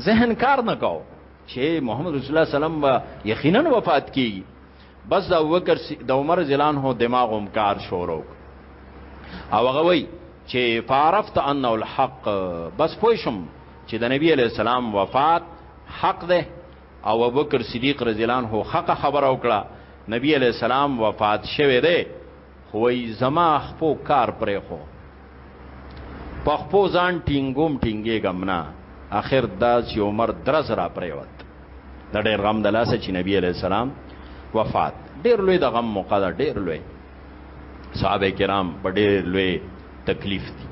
S1: ذهن کار نه کاو چې محمد رسول الله سلام با یقینا وفات کیږي بس دا وکر د عمر زلان هو دماغ هم کار شروع او هغه وای چې فعرفت ان الحق بس پوښم چې د نبی علی السلام وفات حق ده او ابوبکر صدیق رضی الله عنه حق خبره وکړه، نبی علیه السلام وفات شوی دی، خو وایي زما خپو کار پرېښو، په خپو ځان ټینګوم ټینګېږم نه، اخر دا چې عمر درز راپرېوت، د ډېر غم د لاسه چې نبی علیه السلام وفات، ډېر لوی د غم موقع ده، ډېر لوی. صحابه کرام په ډېر لوی تکلیف دي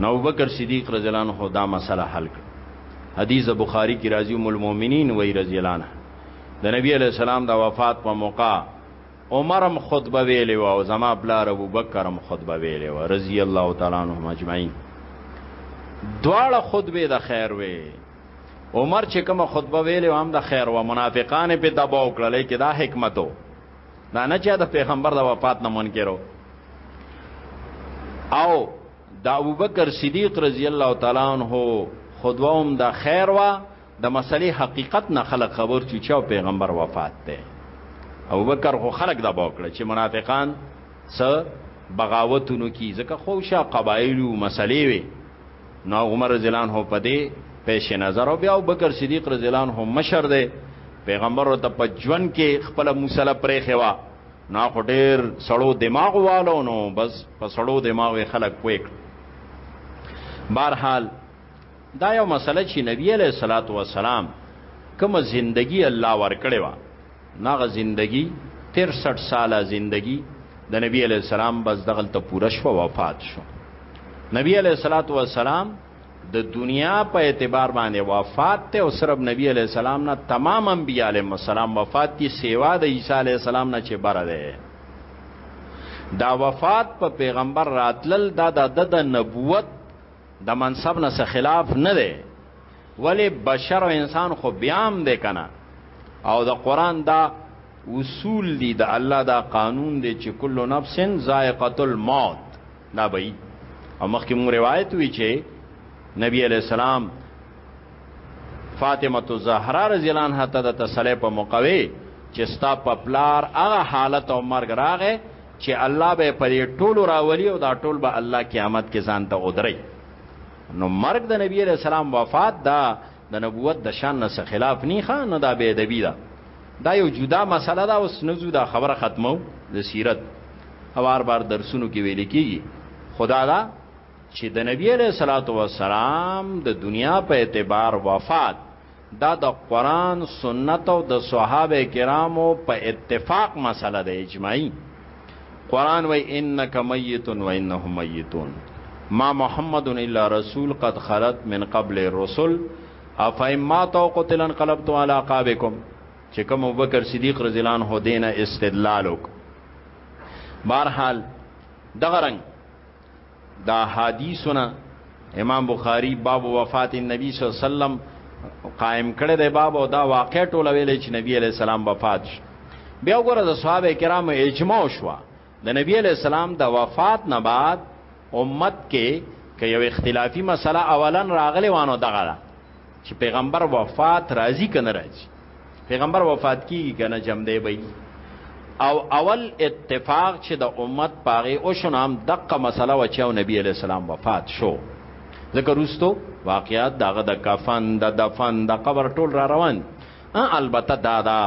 S1: نو بکر صدیق رضی الله عنه دا مسله حل کړ حدیث بخاری کی راضی ام المؤمنین وی رضی الله عنها د نبی علی السلام د وفات په موقع عمرم خطبه ویلې و او زما بلار ابو بکرم خطبه ویلې و رضی الله تعالی عنهم اجمعین دواړه خطبه د خیر وی عمر چې کومه خطبه ویلې و هم د خیر و منافقان په دباو کړلې کې دا حکمتو دا نه چې د پیغمبر د وفات نه منکرو او د ابوبکر صدیق رضی الله تعالی عنہ خدوام د خیر وا د مسلې حقیقت نه خلق خبر چې چا پیغمبر وفات دی او بکر خو خلق دا باکړه چې منافقان څه بغاوتونو کی ځکه خو شا قبایل او مسلې وي نو عمر رضی الله عنه په دې پیش نظر او بیا ابوبکر صدیق رضی الله عنه مشر دی پیغمبر ته په ژوند کې خپل مصلی پرې خوا نو خو ډیر سړو دماغ والو نو بس په سړو دماغ خلک پویک بهرحال دا یو مسله چې نبی علیہ الصلوۃ والسلام کوم زندگی الله ورکړې و ناغه زندگی 63 ساله زندگی د نبی علی السلام بس دغل ته پوره شو وفات شو نبی علی صلوات و سلام د دنیا په اعتبار باندې وفات ته او صرف نبی علی السلام نه تمام انبیاء علیهم السلام وفات دي سیوا د عیسی علی السلام نه چې بره ده دا وفات په پیغمبر راتلل دا د نبوت د منصب نه څه خلاف نه دی ولی بشر او انسان خو بیام دی کنه او د قران دا اصول دی د الله دا قانون دی چې کل نفس ذائقه الموت دا به او مخکې مو روایت وی چې نبی علی السلام فاطمه الزهرا رضی الله عنها ته د تسلی په مقوي چې ستا په پلار هغه حالت او مرګ راغې چی الله به په دی ټولو راولی او دا ټول به الله قیامت کې ځان ته اودری نو مرګ د نبی علیہ السلام وفات دا د نبوت د شان نه خلاف نه ښه نه دا به ادبی دا دا یو جدا مسله دا اوس نه دا خبره ختمو د سیرت او بار بار درسونو کې ویل کیږي خدا دا چې د نبی علیہ الصلوۃ والسلام د دنیا په اعتبار وفات دا د قرآن، سنت او د صحابه کرامو په اتفاق مسله ده اجماعي. قرآن وای انک میت و انهم میتون ما محمد الا رسول قد خلت من قبل الرسل افهم ما تو قتل انقلبتم على عقابكم چې کوم ابوبکر صدیق رضی الله عنه دینه استدلال وک بهرحال دغه رنګ دا حدیثونه امام بخاری باب وفات النبی صلی الله علیه وسلم قائم کړی دی باب او دا واقع ټوله ویلې چې نبی علی السلام وفات شو بیا وګوره د صحابه کرامو اجماع شو د نبی علی السلام د وفات نه بعد امت کې که یو اختلافي مسله اولا راغلی وانه دغه چې پیغمبر وفات راځي کنه راځي پیغمبر وفات کیږي کنه جمع دی وي او اول اتفاق چې د امت پاغه او شنام دقه مسله و چې نبی علی السلام وفات شو ذکر وستو واقعات دغه د کفن د دفن د قبر ټول را روان البته دا دا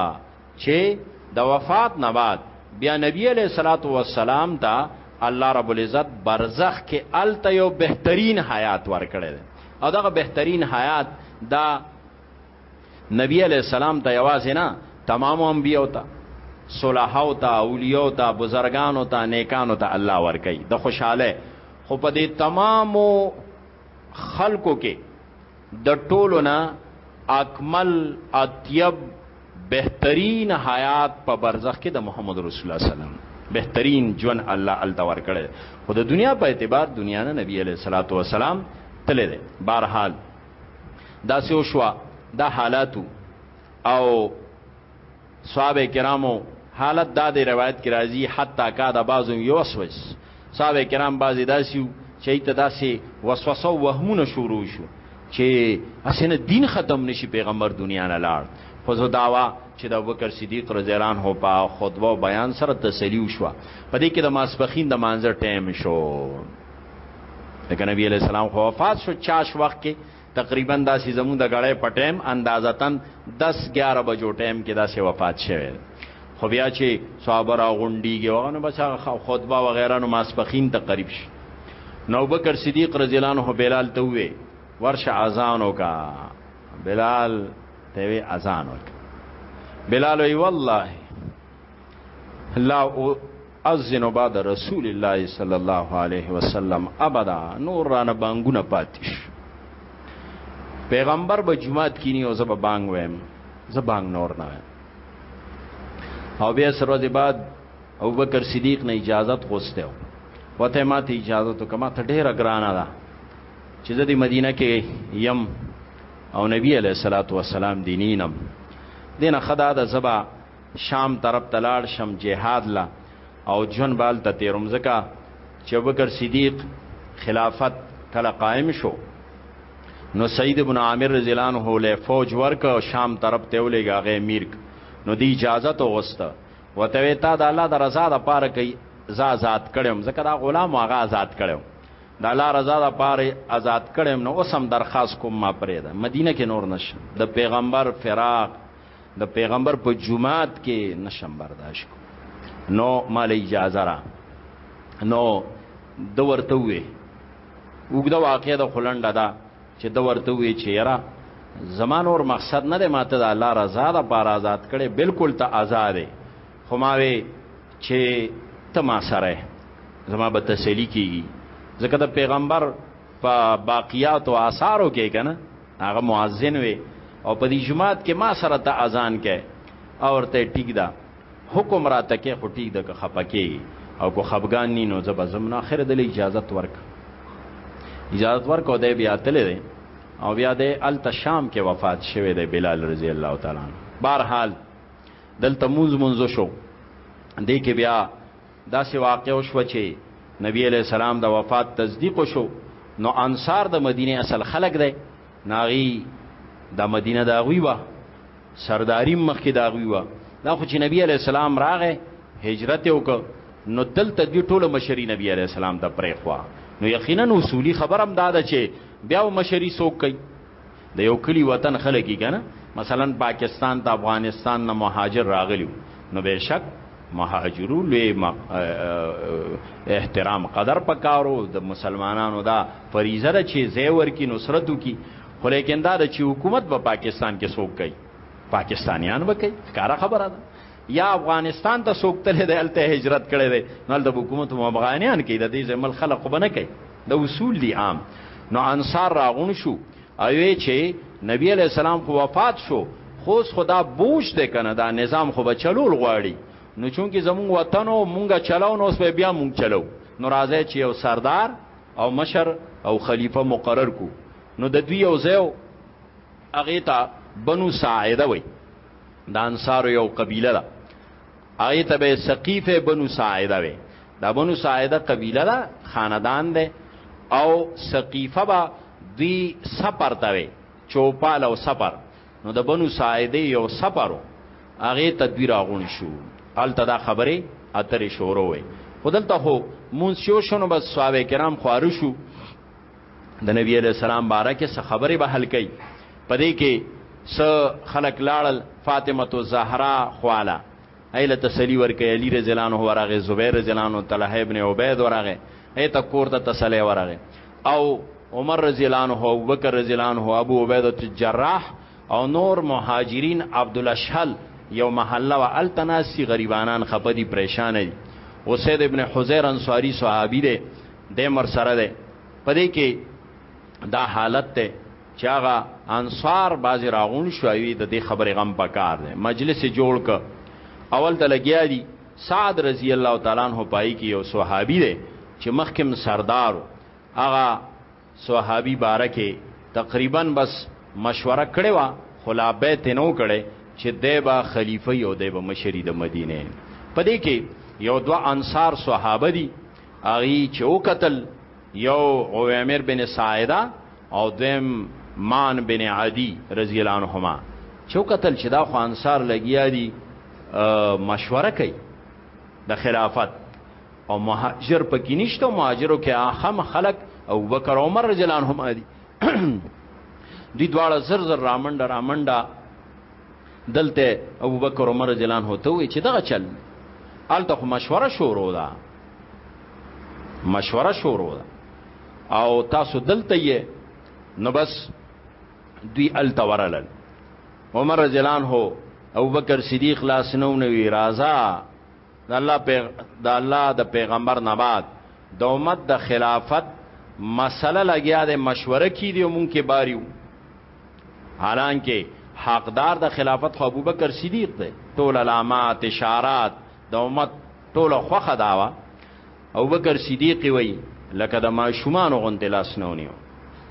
S1: چې د وفات نه بعد بیا نبی علیہ الصلات والسلام ته الله رب العزت برزخ کې الته یو بهترین حیات ورکړی دی او دغه بهترین حیات دا نبی علیہ السلام ته یوازې نه تمام انبیو ته صلاحو ته اولیو ته بزرگانو ته نیکانو ته الله ورکړي د خوشاله خو په دې تمامو خلکو کې د ټولو نه اکمل اطیب بهترین حیات په برزخ کې د محمد رسول الله سلام بهترین ژوند الله ال تور کړي خو د دنیا په اعتبار دنیا نه نبی علیہ الصلوۃ والسلام تللی دی بهرحال دا سو شو دا حالاتو او صحابه کرامو حالت دا دی روایت کې راځي حتی کا د بعضو یوسوس صحابه کرام بعضی داسیو چې ایت داسې وسوسه او وهمونه شروع شو چې اسنه دین ختم نشي پیغمبر دنیا نه لاړ خو زه داوا چې د ابوبکر صدیق رضی الله عنه په خطبه او بیان سره تسلی وشو په دې کې د ماسپخین د مانزر ټیم شو د نبی علی السلام خو وفات شو چاش وخت کې تقریبا داسې زموږ د غړې په ټیم اندازتن 10 11 بجو ټیم کې داسې وفات شوه خو بیا چې صحابه را غونډیږي او نو بس خطبه و غیره نو ماسپخین ته قریب شي نو بکر صدیق رضی الله عنه بلال ته وې ورشه اذان وکا بلال ته وې اذان وکا بلال وی والله لا اذن بعد رسول الله صلی الله علیه وسلم ابدا نور رانه بانګونه پاتې شو پیغمبر به جمعات کینی او زب بانګ ویم زه بانګ نور نه ویم او بیا سر ورځې بعد ابو بکر صدیق نه اجازت غوسته و وته ما ته اجازه تو کما ته ډیره ګرانه ده چې زه د مدینه کې یم او نبی علیہ الصلوۃ والسلام دینینم دینه خدا د زبا شام طرف ته لاړ شم جهاد لا او جون بال ته تیروم ځکه چې ابوبکر صدیق خلافت کله قائم شو نو سید ابن عامر رضی الله عنه له فوج ورک او شام طرف ته ولېګا غې میرک نو دی اجازه تو غوسته وته تا د الله د رضا د پاره کوي ز آزاد کړم ځکه دا غلام هغه آزاد کړم د الله رضا د پاره آزاد کړم نو اوس هم درخواست کوم ما پرې ده مدینه کې نور نش د پیغمبر فراق د پیغمبر په جمعات کې نشم برداشت کو نو مال اجازه را نو د ورته وې وګدا واقع د خلنډه دا چې د ورته وې چیرې زمان اور مقصد نه دی ماته د الله رضا د پار آزاد کړي بالکل ته آزاد دی خو ما وی چې ته ما سره زما به تسلی کیږي ځکه د پیغمبر په باقیات او آثارو کې کنه هغه مؤذن وي او په دې جماعت کې ما سره ته اذان کې او ورته ټیک ده حکم را تکې خو ټیک ده که خپکه او کو خفغان ني نو زب زمنا اخر د اجازه ورک اجازه ورک او د بیا تل دی او بیا د ال تشام کې وفات شوه دی بلال رضی الله تعالی عنہ بهر حال دلته مونږ مونږ شو دې کې بیا داسې واقع وشوه چې نبی علیه السلام د وفات تصدیق وشو، نو انصار د مدینې اصل خلک دی، نو هغوی د مدینه د هغوی وه، سرداري هم مخکې د هغوی وه. دا خو چې نبی علیه السلام راغی، هجرت یې وکړ، نو دلته دوی ټوله مشري نبی علیه السلام ته پرېښوه، نو یقینا اصولي خبره هم دا ده چې بیا به مشري څوک کوي؟ د یو کلی وطن خلک کنه مثلا پاکستان ته افغانستان نه مهاجر راغلی نو به شک مهاجرو لوی احترام قدر پکارو د مسلمانانو دا فریضه ده چې زیور کی نصرت کی خو لیکن دا چې حکومت به پاکستان کې سوق کوي پاکستانیان به کوي کار خبره ده یا افغانستان ته سوق تل د الته هجرت کړي دي نو د حکومت مبغانیان کې د دې زمل خلق بنه کوي دا اصول دی عام نو انصار راغون شو اوی چه نبی علیہ السلام خو وفات شو خوس خدا بوج ده کنه دا نظام خو بچلول غواړي نو چونکی زمون وطن او مونږه چلاو نو اوس بیا مونږ چلاو نو راځي چې یو سردار او مشر او خلیفہ مقرر کو نو د دوی یو ځای هغه ته بنو ساعده وي د انصار یو قبیله ده هغه ته به سقیفه بنو ساعده وي دا بنو ساعده قبیله ده خاندان ده او سقیفه با دی سپر ته وي چوپال او سپر نو د بنو ساعده یو سپرو هغه ته دوی راغون شو الته دا خبره اترې شروع وي خدلته هو مونږ یو شنو بس صحابه کرام خوارو شو د نبی علیہ السلام باره کې څه خبرې به حل کړي پدې کې س خلق لاړل فاطمه الزهرا خواله ایله تسلی ورکې علی رضی الله عنه ورغه زبیر رضی الله عنه طلحه ابن عبید ورغه ایته کور ته تسلی ورغه او عمر رضی الله عنه او بکر رضی الله عنه ابو عبیده الجراح او نور مهاجرین عبد الاشهل یو محله و التناسی غریبانان خپدی پریشان دي وسید ابن حزیر انصاری صحابی دی دیم ور سره ده په دې کې دا حالت ته چې هغه انصار بازی راغون شوی د دې خبرې غم پکار دی مجلس جوړ ک اول ته لګیا دي سعد رضی الله تعالی عنہ پای کې یو صحابي دی چې مخکم سردارو هغه صحابي بارکه تقریبا بس مشوره کړې وا خلا به تنو کړي چې دیبا خلیفہ یو دیبا مشری د مدینه پدې کې یو دوا انصار صحابه دي هغه چې وکتل یو عویمر بن ساعده او دیم مان بن عدی رضی الله عنهما چې وکتل چې دا خو انصار لګیا دي مشوره کوي د خلافت او مهاجر پکې نشته مهاجرو کې اخم خلق او بکر عمر رضی الله عنهما دي دی دواړه زر زر رامنډه رامنډه دلته ابوبکر عمر رضی الله عنه ته وی چې دغه چل الته خو مشوره شروع ده مشوره شروع ده او تاسو دلته یې نو بس دوی الته ورلل عمر رضی الله عنه ابوبکر صدیق لاس نو نوی رازا د الله پیغ د الله د پیغمبر نه بعد د امت د خلافت مسله لګیا د مشوره کی دی مونږ کې باریو حالانکه حقدار د خلافت خو ابوبکر صدیق دی ټول علامات اشارات د امت ټول خوخه داوا ابوبکر صدیق وی لکه د ماشومان غون دلاس نه ونیو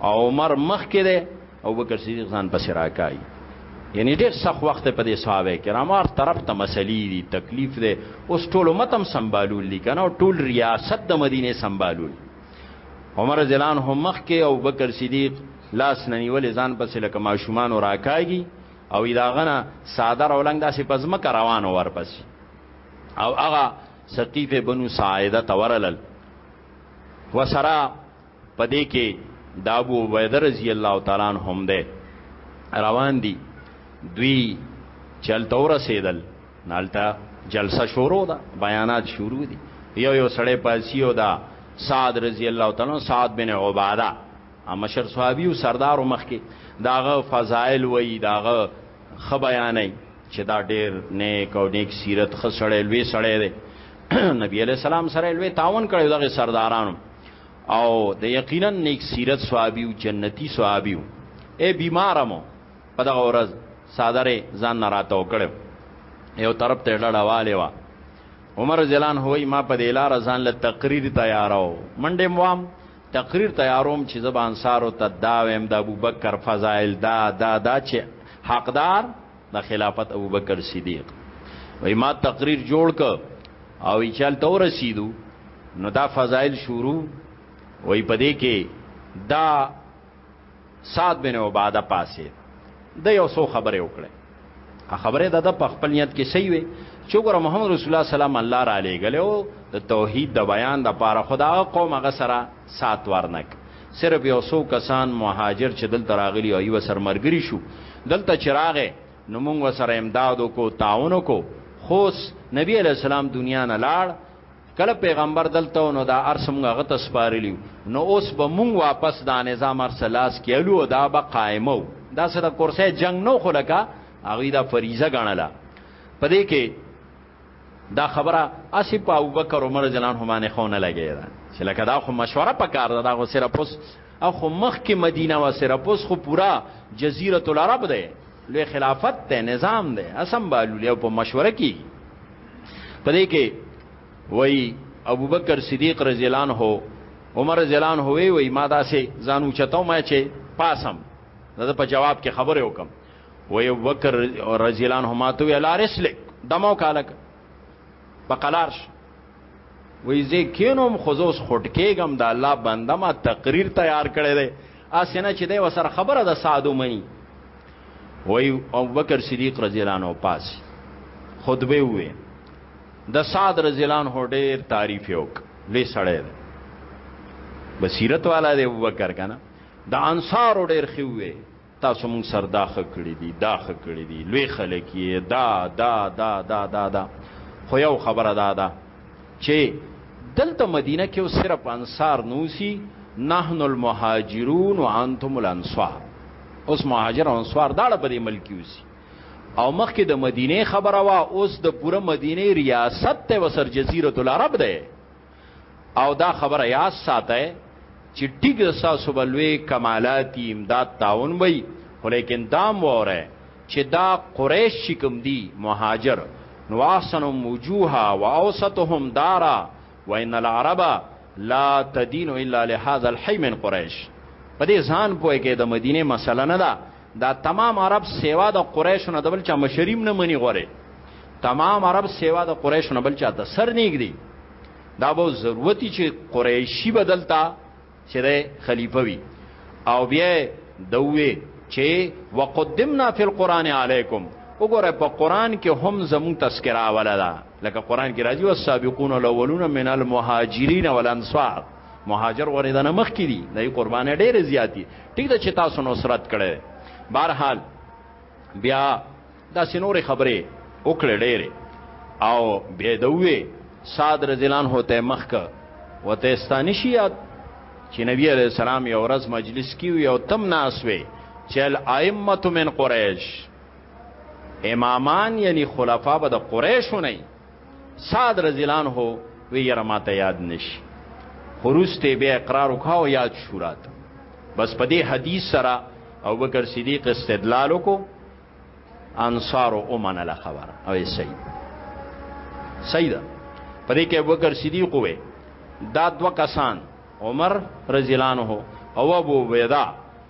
S1: او عمر مخ کې دی ابوبکر صدیق ځان پس راکای یعنی ډیر سخت وخت په دې صحابه کرامو هر طرف ته مسلې دي تکلیف دی اوس ټول امت هم سمبالول دي کنه ټول ریاست د مدینه سمبالول عمر زلان هم مخ کې ابوبکر صدیق لاس نه نیولې ځان پسې لکه ماشومانو راکاږي او د هغه نه څادر او لنګ داسې په ځمکه روان و ورپسې او هغه ثقیفه بنو ساعده ته ورلل وسره په دې کې د ابو عبیده رضی الله تعالی عنه هم ده روان دي دوی چلته ورسېدل نالته جلسه شروع ده بیانات شروع دي یو یو سړی پاسیو ده سعد رضی الله تعالی سعد بن عباده مشر صحابي او سردار مخکې داغه فضایل وای داغه خبيانې چې دا ډېر نیک او نیک سیرت خسړې لوی سړې دی نبی علی السلام سره لوی تعاون کړو دغه سردارانو او د یقینا نیک سیرت صحابي او جنتی صحابي او اے بیمارمو په دغه ورځ صادره ځان نه راتاو کړو یو طرف ته ډډواله وا عمر زلان هوی ما په دې لار ځان له تقریر تیارو منډه موام تقریر تیاروم چی زه به انصارو ته دا ویم د ابوبکر فضائل دا دا دا چی حقدار د خلافت ابوبکر صدیق وای ما تقریر جوړ ک او چل تو رسیدو نو دا فضائل شروع وای پدې کې دا سعد بن عباده پاسید د یو څو خبره وکړه خبره د په خپل نیت کې صحیح وي چې ګره محمد رسول الله سلام الله را لېګلو د توحید د بیان د پاره خدا قوم هغه سره سات ورنک صرف یو څو کسان مهاجر چې دلته راغلي او یو سر مرګري شو دلته چراغه نو موږ وسره امداد وکړو تعاون وکړو خوس نبی علی السلام دنیا نه لاړ کله پیغمبر دلته نو دا ارس موږ هغه ته سپارلی نو اوس به موږ واپس دا نظام ارس لاس کې الو دا به قائمو دا سره کورسه جنگ نو خلکا هغه دا فریضه غنله پدې کې دا خبره اسی په ابوبکر عمر جلان همانه خونه لګی دا چې لکه دا خو مشوره پکار ده دا خو سره پوس اخو مخ کې مدینه و سره پوس خو پورا جزیره العرب ده لوی خلافت ته نظام ده اسم بالو له په مشوره کې پدې کې وای ابو بکر صدیق رضی الله عنه عمر رضی الله عنه وی وی ما داسې ځانو چتاو ما چې پاسم دا په جواب کې خبره وکم وی ابو بکر رضی الله عنه ما ته وی لارس لیک دمو کالک په قلارش وی زه کینوم خصوص خټکېګم د الله بنده ما تقریر تیار کړی دی اسنه چې د وسر خبره د ساده منی وای او بکر صدیق رضی الله عنه پاس خطبه وې د سعد رضی الله عنه ډېر تعریف یو لې سړی دی بصیرت والا دی ابوبکر کنه د انصار ډېر خوې تاسو مون سر دا خکړې دي دا خکړې دي لوی خلک یې دا دا دا دا دا دا خو یو خبره دا ده چه دلته مدینه کې اوس صرف انصار نوسی نحن المهاجرون وانتم الانصار اوس مهاجر او انصار داړه په دې ملک اوسي او مخکې د مدینه خبره وا اوس د پوره مدینه ریاست ته وسر جزیره العرب ده او دا خبره یاد ساته چې ټیګ ساسو بلوي کمالاتی امداد تاون وي خو لیکن دام وره چه دا قریش چی کوم دی مهاجر نو احسنهم وجوها واوسطهم دارا وان العرب لا تدين الا لهذا الحي من قریش په دې ځان پوهه کې د مدینه مسله نه ده دا تمام عرب سیوا د قریش نه دبل چا مشریم نه منی غره تمام عرب سیوا د قریش نه بل چا د سر نیګ دی دا به ضرورتي چې قریشی بدلتا چې د خلیفه وي او بیا دوی چې وقدمنا فی القرآن علیکم وګوره په قرآن کې هم زمون تذکرہ ولا ده لکه قرآن کې راځي والسابقون الاولون من المهاجرین والانصار مهاجر ورېدنه مخ کې دي دای قربانې ډېر زیاتی ټیک ده چې تاسو نصرت کړي بهرحال بیا دا سينورې خبرې وکړې ډېرې او بیا د وې صاد رضی الله عنه ته مخ ک وته استانی شي یاد چې نبی عليه السلام یو ورځ مجلس کې یو تم ناسوي چل ائمه من قریش امامان یعنی خلفا به د قریش نه صاد رضی الله عنه وی یره ماته یاد نشي خروسته به اقرار وکاو یاد شورات بس په دې حدیث سره او بکر صدیق استدلال وکړو انصار او من له خبر او سید سید په دې کې ابوبکر صدیق وې دا دو کسان عمر رضی الله عنه او ابو ویدا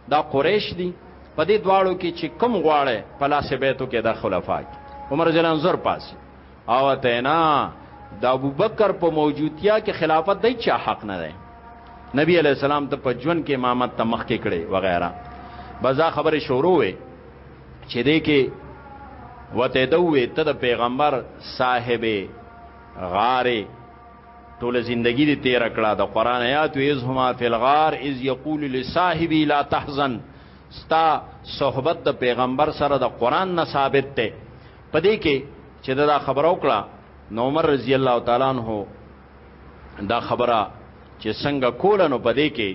S1: دا قریش دي په دې دواړو کې چې کم غواړي پلاسه بیتو کې د خلفای عمر رضی الله عنه زر پاسي او تینا د ابوبکر په موجودتیا کې خلافت د چا حق نه دی نبی علی السلام ته په ژوند کې امامت ته مخ کې کړي وغیرہ بازا خبره شروع وي چې دې کې وته دوی ته د پیغمبر صاحب غاره ټول زندگی دې تیر کړه د قران آیات او از هما فی الغار از یقول لصاحبی لا تحزن ستا صحبت د پیغمبر سره د قران نه ثابت ته په دې کې چې دا خبره وکړه نو عمر رضی الله تعالی عنہ دا خبره چې څنګه کول نو په دې کې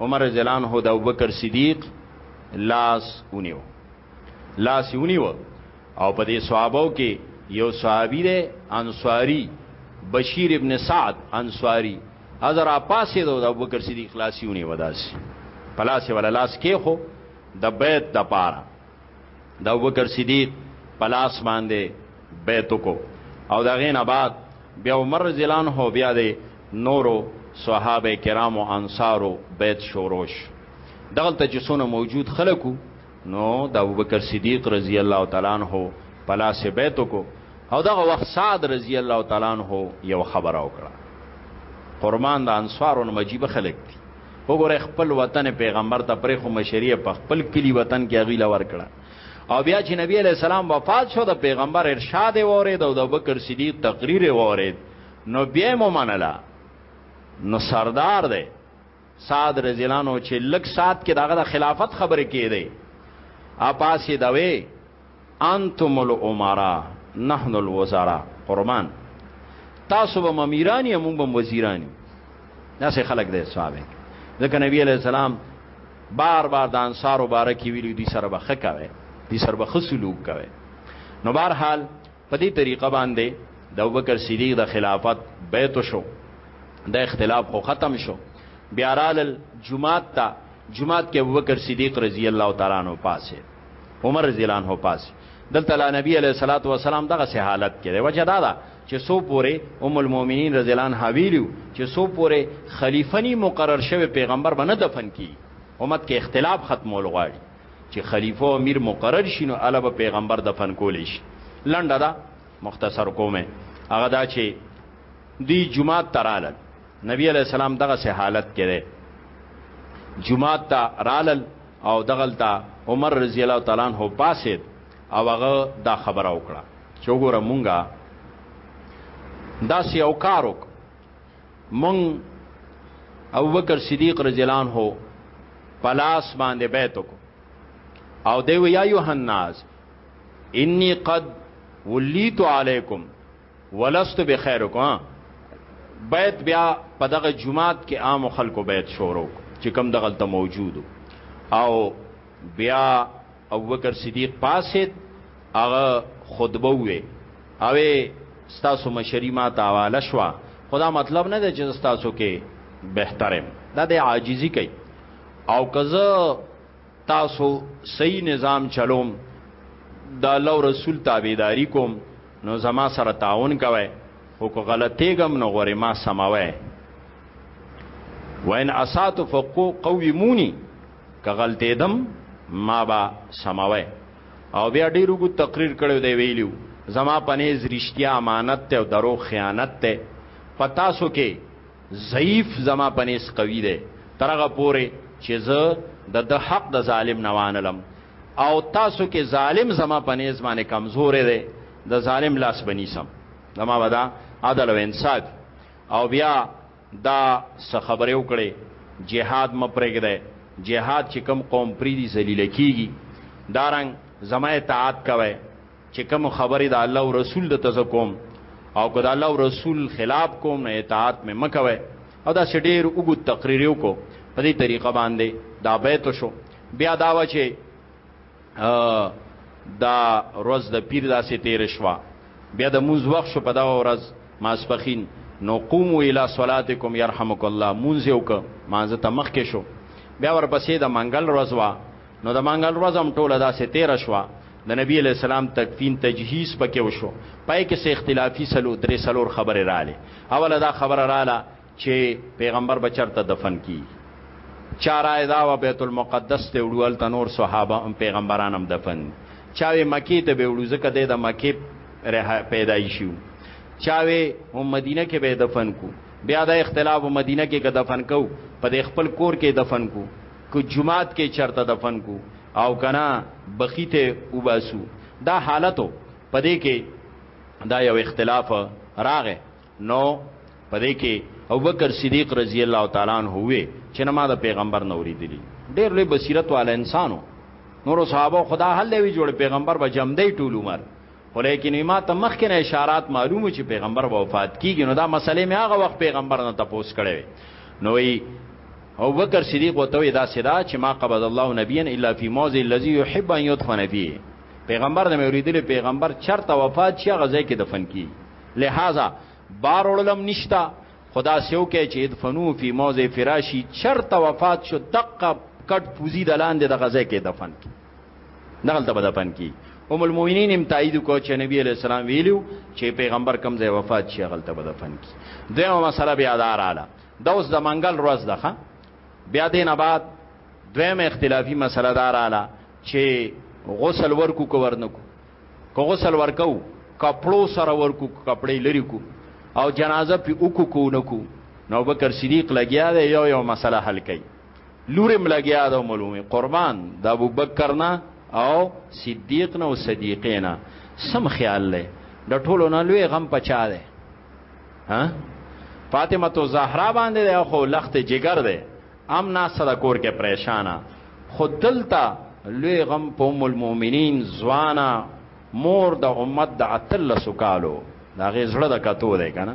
S1: عمر رضی الله عنه د ابوبکر صدیق لاس اونیو لاس اونیو او په دې صحابه کې یو صحابي دی انصاری بشیر ابن سعد انصاری حضر پاسې د ابوبکر صدیق لاس اونیو داسي پلاسه ولا لاس کې خو د بیت د پاره د ابوبکر صدیق په لاس باندې بیت کو او دا غین آباد بیا عمر رضی الله عنه بیا دی نورو صحابه کرامو انصارو بیت شوروش دغلت چې څونه موجود خلکو نو د ابوبکر صدیق رضی الله تعالی عنہ په لاس بیت کو او دغه وخت سعد رضی الله تعالی عنہ یو خبر او کړه قربان د انصارو مجیب خلک دي وګوره خپل وطن پیغمبر ته پرې خو مشری په خپل کلی وطن کې غیله ورکړه او بیا چې نبی علی السلام وفات شو د پیغمبر ارشاد وورید او د بکر صدیق تقریر وورید نو بیا مو منله نو سردار دی سعد رضی الله عنه چې لک سات کې دغه د خلافت خبره کېده اپاسې دوي انتم الامراء نحن الوزراء قربان تاسو به ممیران یا موږ به وزیران یو داسې خلک دی صحابه ځکه نبی علیہ السلام بار بار د انصار مبارک ویلو دي سره به خکوي دي سره به خسلوک کوي نو بهر حال په دې طریقه باندې د ابوبکر صدیق د خلافت بیت شو د اختلاف خو ختم شو بیا رال جمعات ته جمعات کې ابوبکر صدیق رضی الله تعالی عنہ پاسه عمر رضی الله عنه پاس دلته لا نبی علیہ الصلوۃ والسلام دغه سه حالت کې دی وجه دا ده چې سو پوره ام المؤمنین رضی الله عنها ویلو چې سو پوره خلیفہ نی مقرر شوی پیغمبر باندې دفن کی امت کې اختلاف ختمول غواړي چې خلیفہ او امیر مقرر شینو الوب پیغمبر دفن کول شي لنډه دا مختصر کومه هغه دا چې دی جمعه تراله نبی علیہ السلام دغه سه حالت کې دی جمعه ته رالل او دغلته عمر رضی الله تعالی عنہ پاسید او هغه دا خبره وکړه چې وګوره مونږه داسې یو کار وک مونږ ابو بکر صدیق رضی الله عنه پلاس باندې بیت وک او دی وی یا یوهناز انی قد ولیت علیکم ولست بخیرکم بیت بیا په دغه جمعات کې عام خلکو بیت شروع چې کم دغلته موجود او بیا ابوبکر صدیق پاسید هغه خطبه وې او ستاسو مشری ما ته حواله شو خدا مطلب نه دی چې ستاسو کې بهترم دا د عاجزي کوي او کزه تاسو صحیح نظام چلوم د الله او رسول تابعداري کوم نو زما سره تعاون کوي او کو غلطي غم نو غوري ما سماوي وان اسات فقو قوموني که غلطي دم ما با سماوي او بیا ډیرو کو تقریر کړو دی ویلو زما پنيز رښتیا امانت ته او درو خیانت ته پتا سو کې ضعیف زما په نس قوي دی تر هغه پورې چې زه د د حق د ظالم نه وانلم او تاسو کې ظالم زما په نس باندې کمزورې دی د ظالم لاس بنی سم زما ودا عدل او انصاف او بیا دا څه خبره وکړي جهاد م پرېږده جهاد چې کم قوم پری دي ذلیل کیږي دارنګ زما اطاعت کوي چې کوم خبرې د الله او رسول د تزه کوم او که د الله او رسول خلاف کوم نه اطاعت مې مکوي او دا سډیر وګت تقریر یو کو په دې طریقه باندې دا بیت شو بیا دا و چې دا روز د پیر داسې تیر شوا بیا د موز وخت شو په دا ورځ ماسپخین نو قومو الی صلاتکم یرحمک الله مونږ یو ک مانزه تمخ کې شو بیا ورپسې د منګل روز وا نو د منګل ورځ هم ټوله داسې تیر شوه د نبی علی السلام تکفین تجهیز پکې وشو پای کې سه اختلافي سلو درې سلور خبره رااله اوله دا خبره رااله چې پیغمبر بچرته دفن کی چارای دا و بیت المقدس ته وړول تنور صحابه هم پیغمبران هم دفن چاوي مکی ته به وړو ځکه د مکی پیدایشي چاوي هم مدینه کې به دفن کو بیا د اختلاف مدینه کې که دفن کو په خپل کور کې دفن کو که جماعت کې چرته دفن کو او کنا بخی ته وباسو دا حالتو پدې کې دا یو اختلاف راغې نو پدې کې او بکر صدیق رضی الله تعالی عنہ وې چې نه ما د پیغمبر نوري دي ډېر لوی بصیرت والا انسانو نور صحابه خدا حل وی جوړ پیغمبر به جمدې ټول عمر خو لیکن ما ته مخکنه اشارات معلومو چې پیغمبر وفات کیږي نو دا مسلې مې هغه وخت پیغمبر نه تپوس کړي نو وی او بکر صدیق وته دا صدا چې ما قبض الله نبیا الا فی موضع الذی یحب ان یدفن فیه پیغمبر د اوریدل پیغمبر چرته وفات شي غزه کې دفن کی لہذا بار علم نشتا خدا سیو کې چې دفنو فی موضع فراشی چرته وفات شو دقه کټ پوزی دلان د غزه کې دفن کی دغلته به دفن کی ام المؤمنین هم تایید کو چې نبی علی السلام ویلو چې پیغمبر کم ځای وفات شي غلطه به دفن کی دیمه مسله بیا دار اعلی دا اوس د منګل ورځ ده بیا دینه بعد دویمه اختلافي مسله دار اعلی چې غسل ورکو کو ورنکو کو غسل ورکو کپړو سره ورکو کپړې لري کو او جنازه په اوکو کو نکو نو بکر صدیق لګیا دی یو یو مسله حل کړي لورم لګیا دا معلومه قربان د ابوبکر نه او صدیق نه او صدیقین نه سم خیال لې د ټولو نه لوی غم پچا دی ها فاطمه تو زهرا باندې ده خو لخت جګر ده ام نا سره کور کې پریشانه خود دلتا لوی غم په ام المؤمنین زوانا مور د امت د اتل سکالو دا غي زړه د کتو ده کنه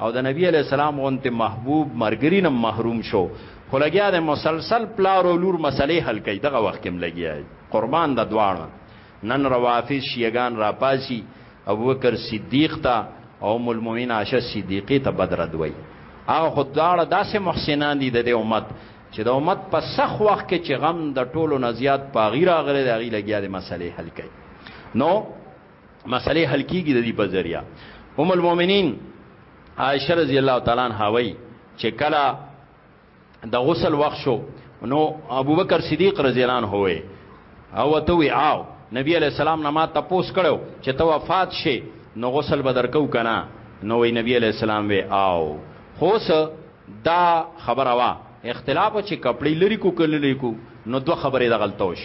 S1: او د نبی علیه السلام غونته محبوب مرګري نه محروم شو خو لګیا د مسلسل پلار او لور مسلې حل کوي دغه وخت کې لګیا قربان د دواړه نن روافض شیعگان راپاسی ابوبکر صدیق ته او ام المؤمنین عائشه صدیقه ته بدر دوی هغه خود داړه داسې محسنان دي د امت چې د امت په سخ وخت کې چې غم د ټولو نزيات پاغي راغلي د غي لګیا د مسلې حل کوي نو مسلې حل کیږي د دې په ذریعہ ام المؤمنین عائشه رضی الله تعالی عنها وایي چې کله د غسل وخت شو نو ابوبکر صدیق رضی الله عنه وایي او ته وی آو نبی علیہ السلام نه ما تپوس کړو چې ته وفات شې نو غسل بدر کو کنه نو وی نبی علیہ السلام وی آو خوس دا خبره وا اختلاف چې کپڑے لري کو کله لري کو نو دوه خبرې د غلطوش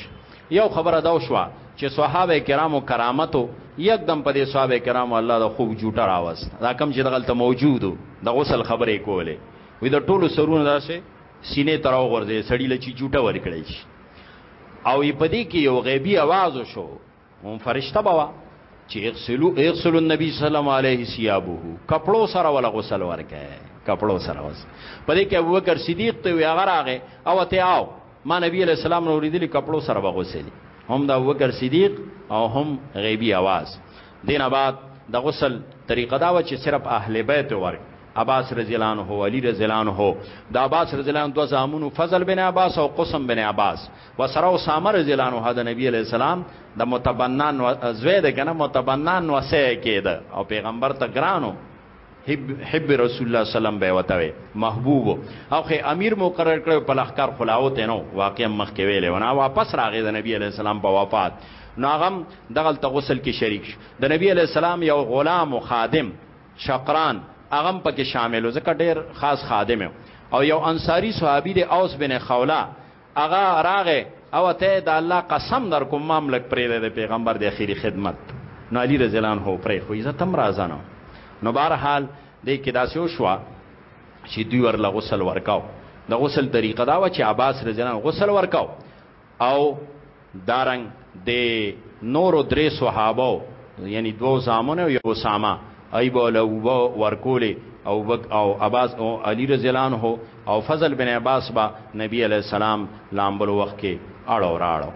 S1: یو خبره دا وشوه چې صحابه کرامو کرامت و، یکدم په دې صحابه کرامو الله د خوږ جوټه راوسته، دا کوم چې دغلته موجود و، د غسل خبرې یې کولې، وایي د ټولو سرونه داسې سینې ته راوغورځېدل، سړي له چې جوټه ورکړی شي او یې په دې کې یو غیبي اواز وشو، هم فرشته به وه چې اغسلو اغسلو النبي صلی الله علیه ثیابه کپړو سره ولا غسل ورکه کپړو سره وس په دې کې ابوبکر صدیق ته وی هغه راغې او ته آو ما نبی علیہ السلام نو ریدلی کپړو سره بغوسلی هم د ابوبکر صدیق او هم غیبی आवाज دین بعد د غسل طریقه دا و چې صرف اهل بیت ورک عباس رضی الله عنه او علی رضی الله عنه د عباس رضی الله عنه دوه زامنو فضل بن عباس او قسم بن عباس وسره اسامه رضی الله عنه د نبی علی السلام د متبنان زوی د کنه متبنان وسه کېده او پیغمبر ته ګرانو حب حب رسول الله سلام به وته وي محبوب او خې امیر مقرر کړو په لخر خلاو ته نو واقعا مخ کې ویلې ونه واپس راغې د نبی علی السلام په وفات ناغم دغل ته غسل کې شریک شو د نبی علی السلام یو غلام او خادم شقران اغم پکې شامل ځکه ډېر خاص خادم او یو انصاری صحابي د اوس بن خوله هغه راغی او ته د الله قسم در کوم مام لک پرې د پیغمبر د اخیری خدمت نو علی رضی الله عنه پرې خو عزت هم راځنه نو بهر حال د کې داسې وشو چې دوی ورله غسل ورکاو د غسل طریقه دا و چې عباس رضی الله غسل ورکاو او دارنګ د نورو درې صحابو یعنی دوو زامنو یو اسامه ایب له وبو ورکولې او بک او عباس او علی رضی الله عنه او فضل بن عباس با نبی علی السلام لامبل وخت کې اړو راړو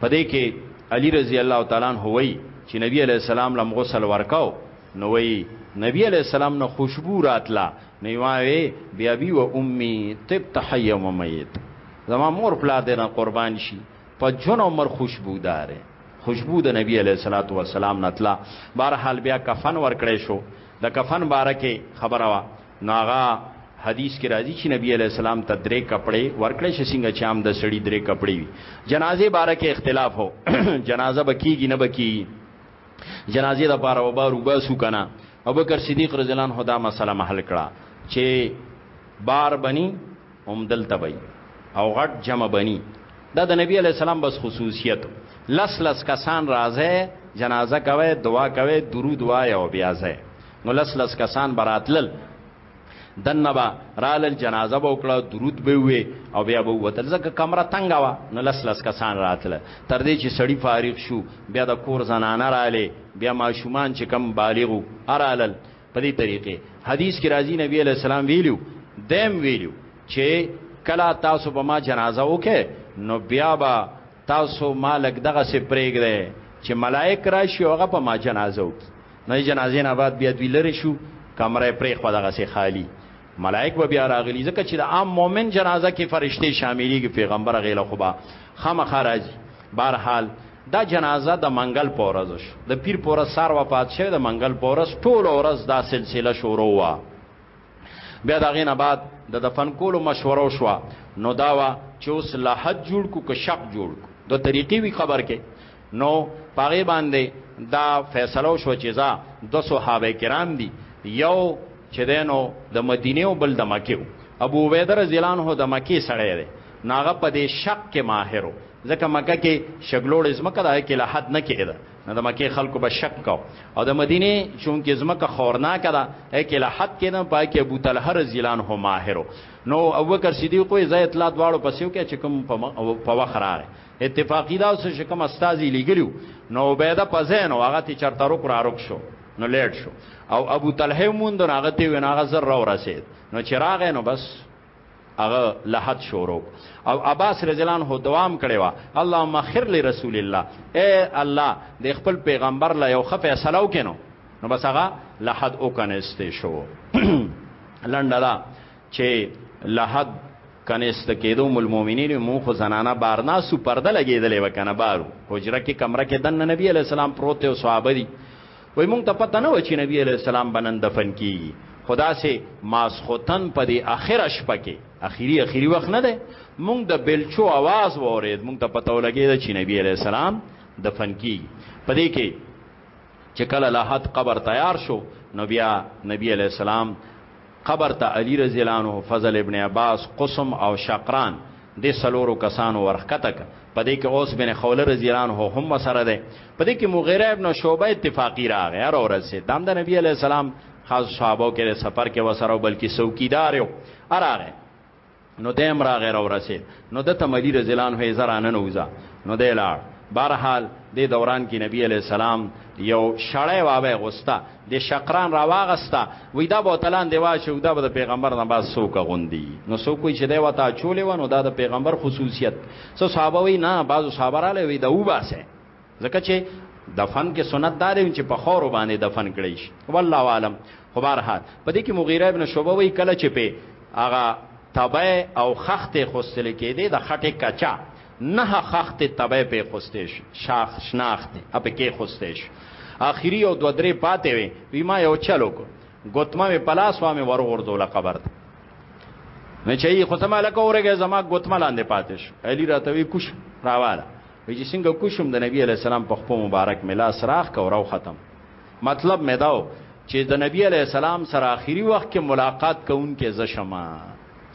S1: پدې کې علی رضی الله تعالی عنہ وای چې نبی علی السلام لم غسل ورکاو نو وای نبی علی السلام نو خوشبو راتلا نو وای بیا بی و امی طب تحیم میت زما مور پلا دې نه قربان شي په جون عمر خوشبو داره خوشبو د نبی علیه الصلاۃ والسلام نتلا بهر حال بیا کفن ورکړې شو د کفن باره کې خبره وا ناغا حدیث کې راځي چې نبی علی السلام ته درې کپڑے ورکړې شي څنګه چې عام د سړي درې کپڑے وي جنازې باره کې اختلاف هو جنازه بکیږي نه بکیږي جنازې د بار او بار وباسو کنه ابوبکر صدیق رضی الله عنه دا مسله محل کړه چې بار بني هم دلته وي او غټ جمع بني دا د نبی علی السلام بس خصوصیت لس لس کسان راځه جنازه کوي دعا کوي درود وای او بیا ځه نو لس لس کسان براتلل دنه با رالل جنازه به وکړه درود به وي او بیا به وتل ځکه کمره تنګه وا نو لس لس کسان راتله تر دې چې سړی فارغ شو بیا د کور زنانه رااله بیا ماشومان چې کم بالغو ارالل په دې طریقې حدیث کې راځي نبی علی السلام ویلو دیم ویلو چې کلا تاسو به ما جنازه وکه نو بیا با تاسو مالک دغه سي پرېګ دی چې ملائک راشي هغه په ما جنازه وکي نه جنازې نه بعد بیا دوی لری شو کمره پرې خو دغه سي خالی ملائک به بیا راغلي ځکه چې د عام مؤمن جنازه کې فرشته شاملېږي پیغمبر غیله خو به خامخا راځي بهرحال دا جنازه د منګل په ورځ شو د پیر په ورځ سار وفات شوی د منګل په ورځ ټول ورځ دا سلسله شروع وه بیا دغه نه بعد د دفن کولو مشوره وشوه نو دا وه چې اوس لحد جوړ کو که شق جوړ کو د طریقې وی خبر کې نو پاغي باندې دا فیصله شو چې ځا د صحابه کرام دي یو چې دینو د مدینه او بل د مکه ابو عبیده رضی الله عنه د مکه سړی دی ناغه په دې شک کې ماهرو ځکه مکه کې شګلوړ زمکه ده کې له حد نه کېده نه د مکه خلکو به شک کو او د مدینه چون کې زمکه خورنا کړه کې له حد کې نه پای کې ابو طلحه رضی الله عنه ماهرو نو ابوبکر صدیق وې زې اطلاع دواړو پسیو کې چې کوم په وخت راغی اتفاقی دا اوس چې کوم استاذي لګلیو نو عبیده په زین او هغه ته چرته رک را رک شو نو لیټ شو او ابو طلحه موند نو هغه ته وناغه زر را رسید نو چراغ نو بس هغه لحد شروع او عباس رضی الله عنه دوام کړي وا اللهم خير لرسول الله اے الله د خپل پیغمبر لا یو خفه سلام وکینو نو بس هغه لحد او کنيسته شو لنډه دا چې لحد کنه است کېدو ام المؤمنین مو خو زنانه بار ناسو پرده لګېدلې وکنه بارو حجره کې کمره کې دنه نبی علی السلام پروت او صحابه دي وای مونږ ته پته نه و چې نبی علی السلام بنن دفن کیږي خدا سه ماسختن په دې اخر شپه کې اخیری اخیری وخت نه ده مونږ د بلچو आवाज وورید مونږ ته پته ولګېد چې نبی علی السلام دفن کیږي په دې کې چې کله لحد قبر تیار شو نو بیا نبی علی السلام قبر ته علی رضی الله عنه فضل ابن عباس قسم او شقران د سلورو کسانو ورخکته ک په دې کې اوس بن خوله رضی الله عنه هم سره ده په دې کې مغیره ابن شعبه اتفاقی راغی هر ورسې دام د نبی علی السلام خاص صحابه کې سفر کې وسره بلکې څوکیدار یو راغی نو دی هم راغی راورسېد، نو ده ته مهدي رضي الله عنه وویل، ځه راننوځه، نو دی لاړ. بهرحال دې دوران کې نبي علیه السلام یو شړۍ وابۍ غوسته د شقران راواغسته، وایي دا به ورته لاندې واچوو، دا به د پېغمبر نه بعد څوک اغوندي؟ نو څوک وایي چې دی ورته اچولې وه، نو دا د پېغمبر خصوصیت. څه صحابه وایي نه، بعضو صحابه راغلل وایي دا وباسئ، ځکه چې دفن کې سنت دار وي چې په خور باندې دفن کړی شي والله عالم خو بهر حال په دې کې مغیره ابن شعبه وی کله چې په هغه تبه او خخت خوستل کېده د خټه کچا نه خخت تبه په خوستش شاخ شناخت اپ کې خوستش اخیری او دو درې پاتې وي وی ما یو چلو کو ګوتما می پلاس وامه ور وردول قبر ته نه چي خو سم لکه اورګه زما ګوتما لاندې پاتې شو علي راتوي کوش راواله وی چې څنګه کوش شوم د نبی علی السلام په خپو مبارک مې لاس راخ کو راو ختم مطلب مې داو چې د نبی علی السلام سره اخیری وخت کې ملاقات کوونکې ز شمه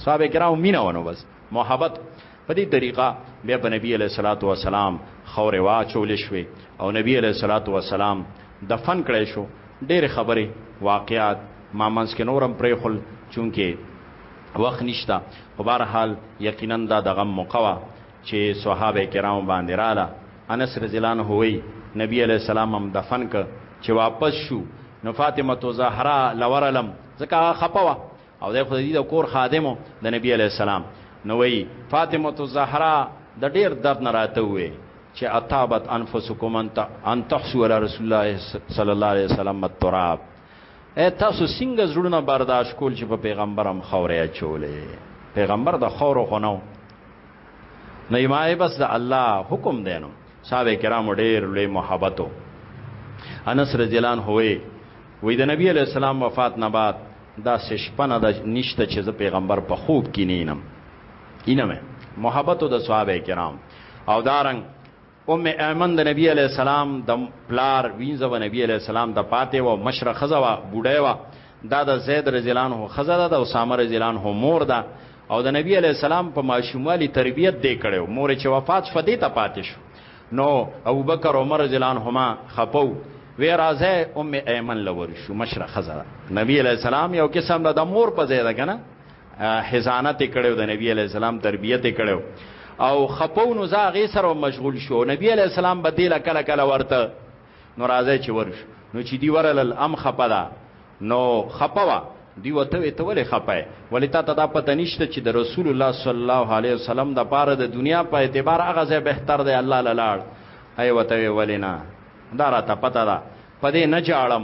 S1: صاحب کرام مینا ونه بس محبت په دې طریقه بیا په نبی علی صلوات و سلام خورې واچول شوې او نبی علی صلوات و سلام دفن کړی شو ډېر خبرې واقعات ما منس کې نورم پرې خل چونکه وخت نشتا په بهر حال یقینا دا دغه موقوا چي صحابه کرامو باندي راله انس رضي الله عنه وي نبي عليه السلام هم دفن که چي واپس شو نو فاطمه زهرا له ورلم ځکه هغه خپه وه او د خدای د کور خادمو د نبی علی السلام نو وی فاطمه زهرا د ډیر درد نه راته وي چې اتابت انفسکم انت ان تحسو علی رسول الله صلی الله علیه وسلم التراب اے تاسو څنګه زړونه برداشت کول چې په پیغمبرم خورې اچولې پیغمبر د خورو خنو نه یمای بس د الله حکم دینو صاحب کرام ډیر لوی محبتو انس رضی الله عنه وی وی د نبی علی السلام وفات نه بعد دا سشپنه د نشته چې د پیغمبر په خوب کې نینم اینمه محبتو د صحابه کرام او دارنګ ام ایمن د نبی علیه السلام د پلار وینځه و نبی علیه السلام د پاتې و مشره خزه و بوډه و دا د زید رضی الله عنه خزه ده د اسامه رضی الله عنه مور ده او د نبی علیه السلام په ماشوموالي تربیت دی کړو مور چې وفات شو دی ته پاتې شو نو ابوبکر عمر رضی الله عنهما خپو وی راځه ام ایمن لور شو مشره خزه نبی علیه السلام یو قسم د مور په ځای ده کنه حزانت کړو د نبی علی السلام تربیت کړو او خپو نو زاغه سره مشغول شو نبی علی السلام بدیل کله کله ورته نو راځي چې ورش نو چې دی ورل ام خپدا نو خپوا دی وته ته ولې خپای ولې تا ته دا پته نشته چې د رسول الله صلی الله علیه وسلم د پاره د دنیا په اعتبار هغه ځای بهتر دی الله لاله ای وته ولې نه دا را ته پته ده پدې نه جاړم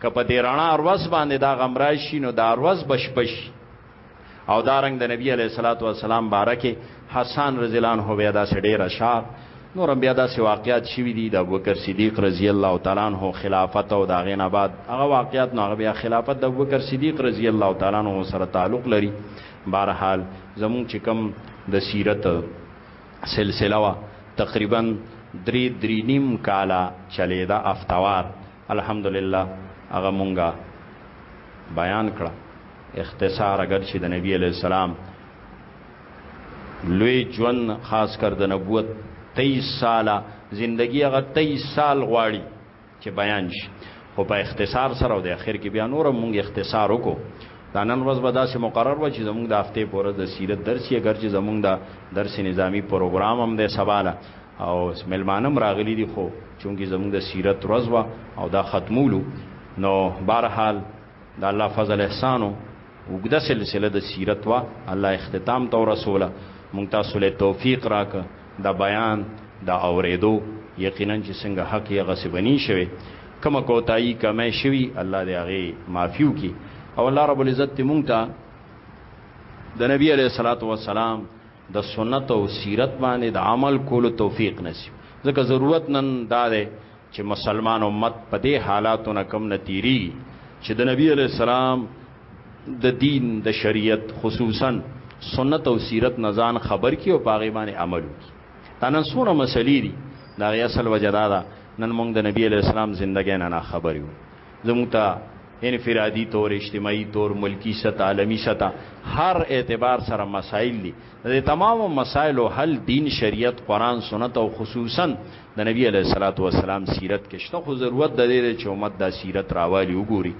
S1: که په دې رڼا ورځ باندې دا غم راشي نو دا ورځ بشپش او دا رنګ د نبی علیه الصلاۃ والسلام بارکه حسن رضی الله عنه بیا دا سړي رشاد نور بیا دا سی واقعیات شوی دي د ابوبکر صدیق رضی الله تعالی عنہ خلافت او دا غینه بعد هغه واقعیات نو هغه بیا خلافت د ابوبکر صدیق رضی الله تعالی عنہ سره تعلق لري بهرحال زمون چې کم د سیرت سلسله وا تقریبا درې درې نیم کالا چلیدا افتوار الحمدلله هغه مونږه بیان کړه اختصار اگر چې د نبی علی السلام لوی ژوند خاص کر د نبوت 23 ساله زندگی هغه 23 سال غواړي چې بیان شي خو په اختصار سره او د اخر کې بیا نور مونږ اختصار وکړو دا نن ورځ به داسې مقرر و چې زمونږ د هفته پوره د سیرت درس یې ګرځي زمونږ د درس نظامی پروګرام هم د سباله او مېلمانه هم راغلي دي خو چونکې زموږ د سیرت ورځ وه او دا ختمولو نو بهرحال د الله فضل احسان و اوږده سلسله د سیرت وه الله اختتام ته ورسوله موږ تاسو له توفیق راکه د بیان د اورېدو یقینا چې څنګه حق یې غصبنی شوی کومه کوتاهي کمه شوی الله دې هغه معافي وکړي او الله رب العزت موږ ته د نبی علیه الصلاۃ والسلام د سنت او سیرت باندې د عمل کولو توفیق نصیب ځکه ضرورت نن دا دی چې مسلمان امت په دې حالاتو نه کم نه تیری چې د نبی علی السلام د دین د شریعت خصوصا سنت او سیرت نزان خبر کی او پاغه باندې عمل وکړي دا نن سونه مسلې دي دا غي اصل وجدا ده نن موږ د نبی علی السلام زندګی نه خبر یو زموږ ته انفرادي طور اجتماعي طور ملکی سطح عالمي سطح هر اعتبار سره مسائل دي د تمام مسائلو حل دین شریعت قران سنت او خصوصا د نبی علیه الصلاۃ والسلام سیرت کې شته خو ضرورت د دې چې امت دا سیرت راوالي وګوري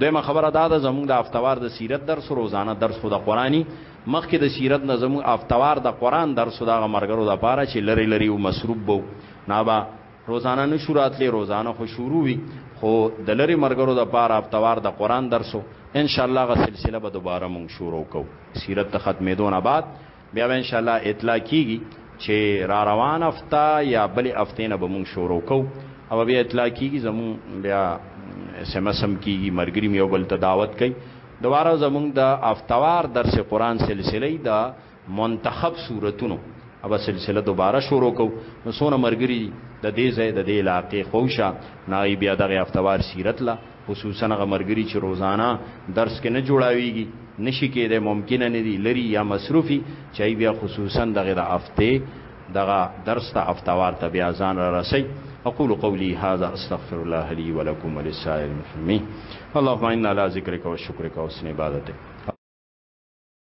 S1: دویمه خبره دا ده زموږ د افتوار د سیرت درس روزانه درس خو د قرآني مخکې د سیرت نه زموږ افتوار د قرآن درس د هغه مرګرو دپاره چې لرې لرې او مصروف بو نابا روزانه نشو راتلی روزانه خو شروع وی خو د لری مرګرو د پاره هفتوار د قران درسو ان شاء الله غ سلسله به دوباره مونږ شروع کو سیرت ته ختمېدو نه بعد بیا ان شاء الله اطلاع کیږي چې را روان هفته یا بل هفته نه به مونږ شروع کو او بیا اطلاع کیږي زمون بیا اس ام اس هم کیږي مرګریم یو بل ته دعوت کوي دوباره زمونږ د افتوار درس قران سلسله دا منتخب صورتونو اب سلسله دوباره شروع کو نو سونه مرګري د دې ځای د دې علاقې خوشا نای بیا دغه افتوار سیرت لا خصوصا غ مرګري چې روزانه درس کې نه جوړاویږي نشي کېده ممکن نه دي لري یا مصروفي چې بیا خصوصا دغه د هفته دغه درس ته افتوار ته بیا ځان را رسي اقول قولي هذا استغفر الله لي ولكم ولسائر المسلمين اللهم انا على ذكرك وشكرك وحسن عبادتك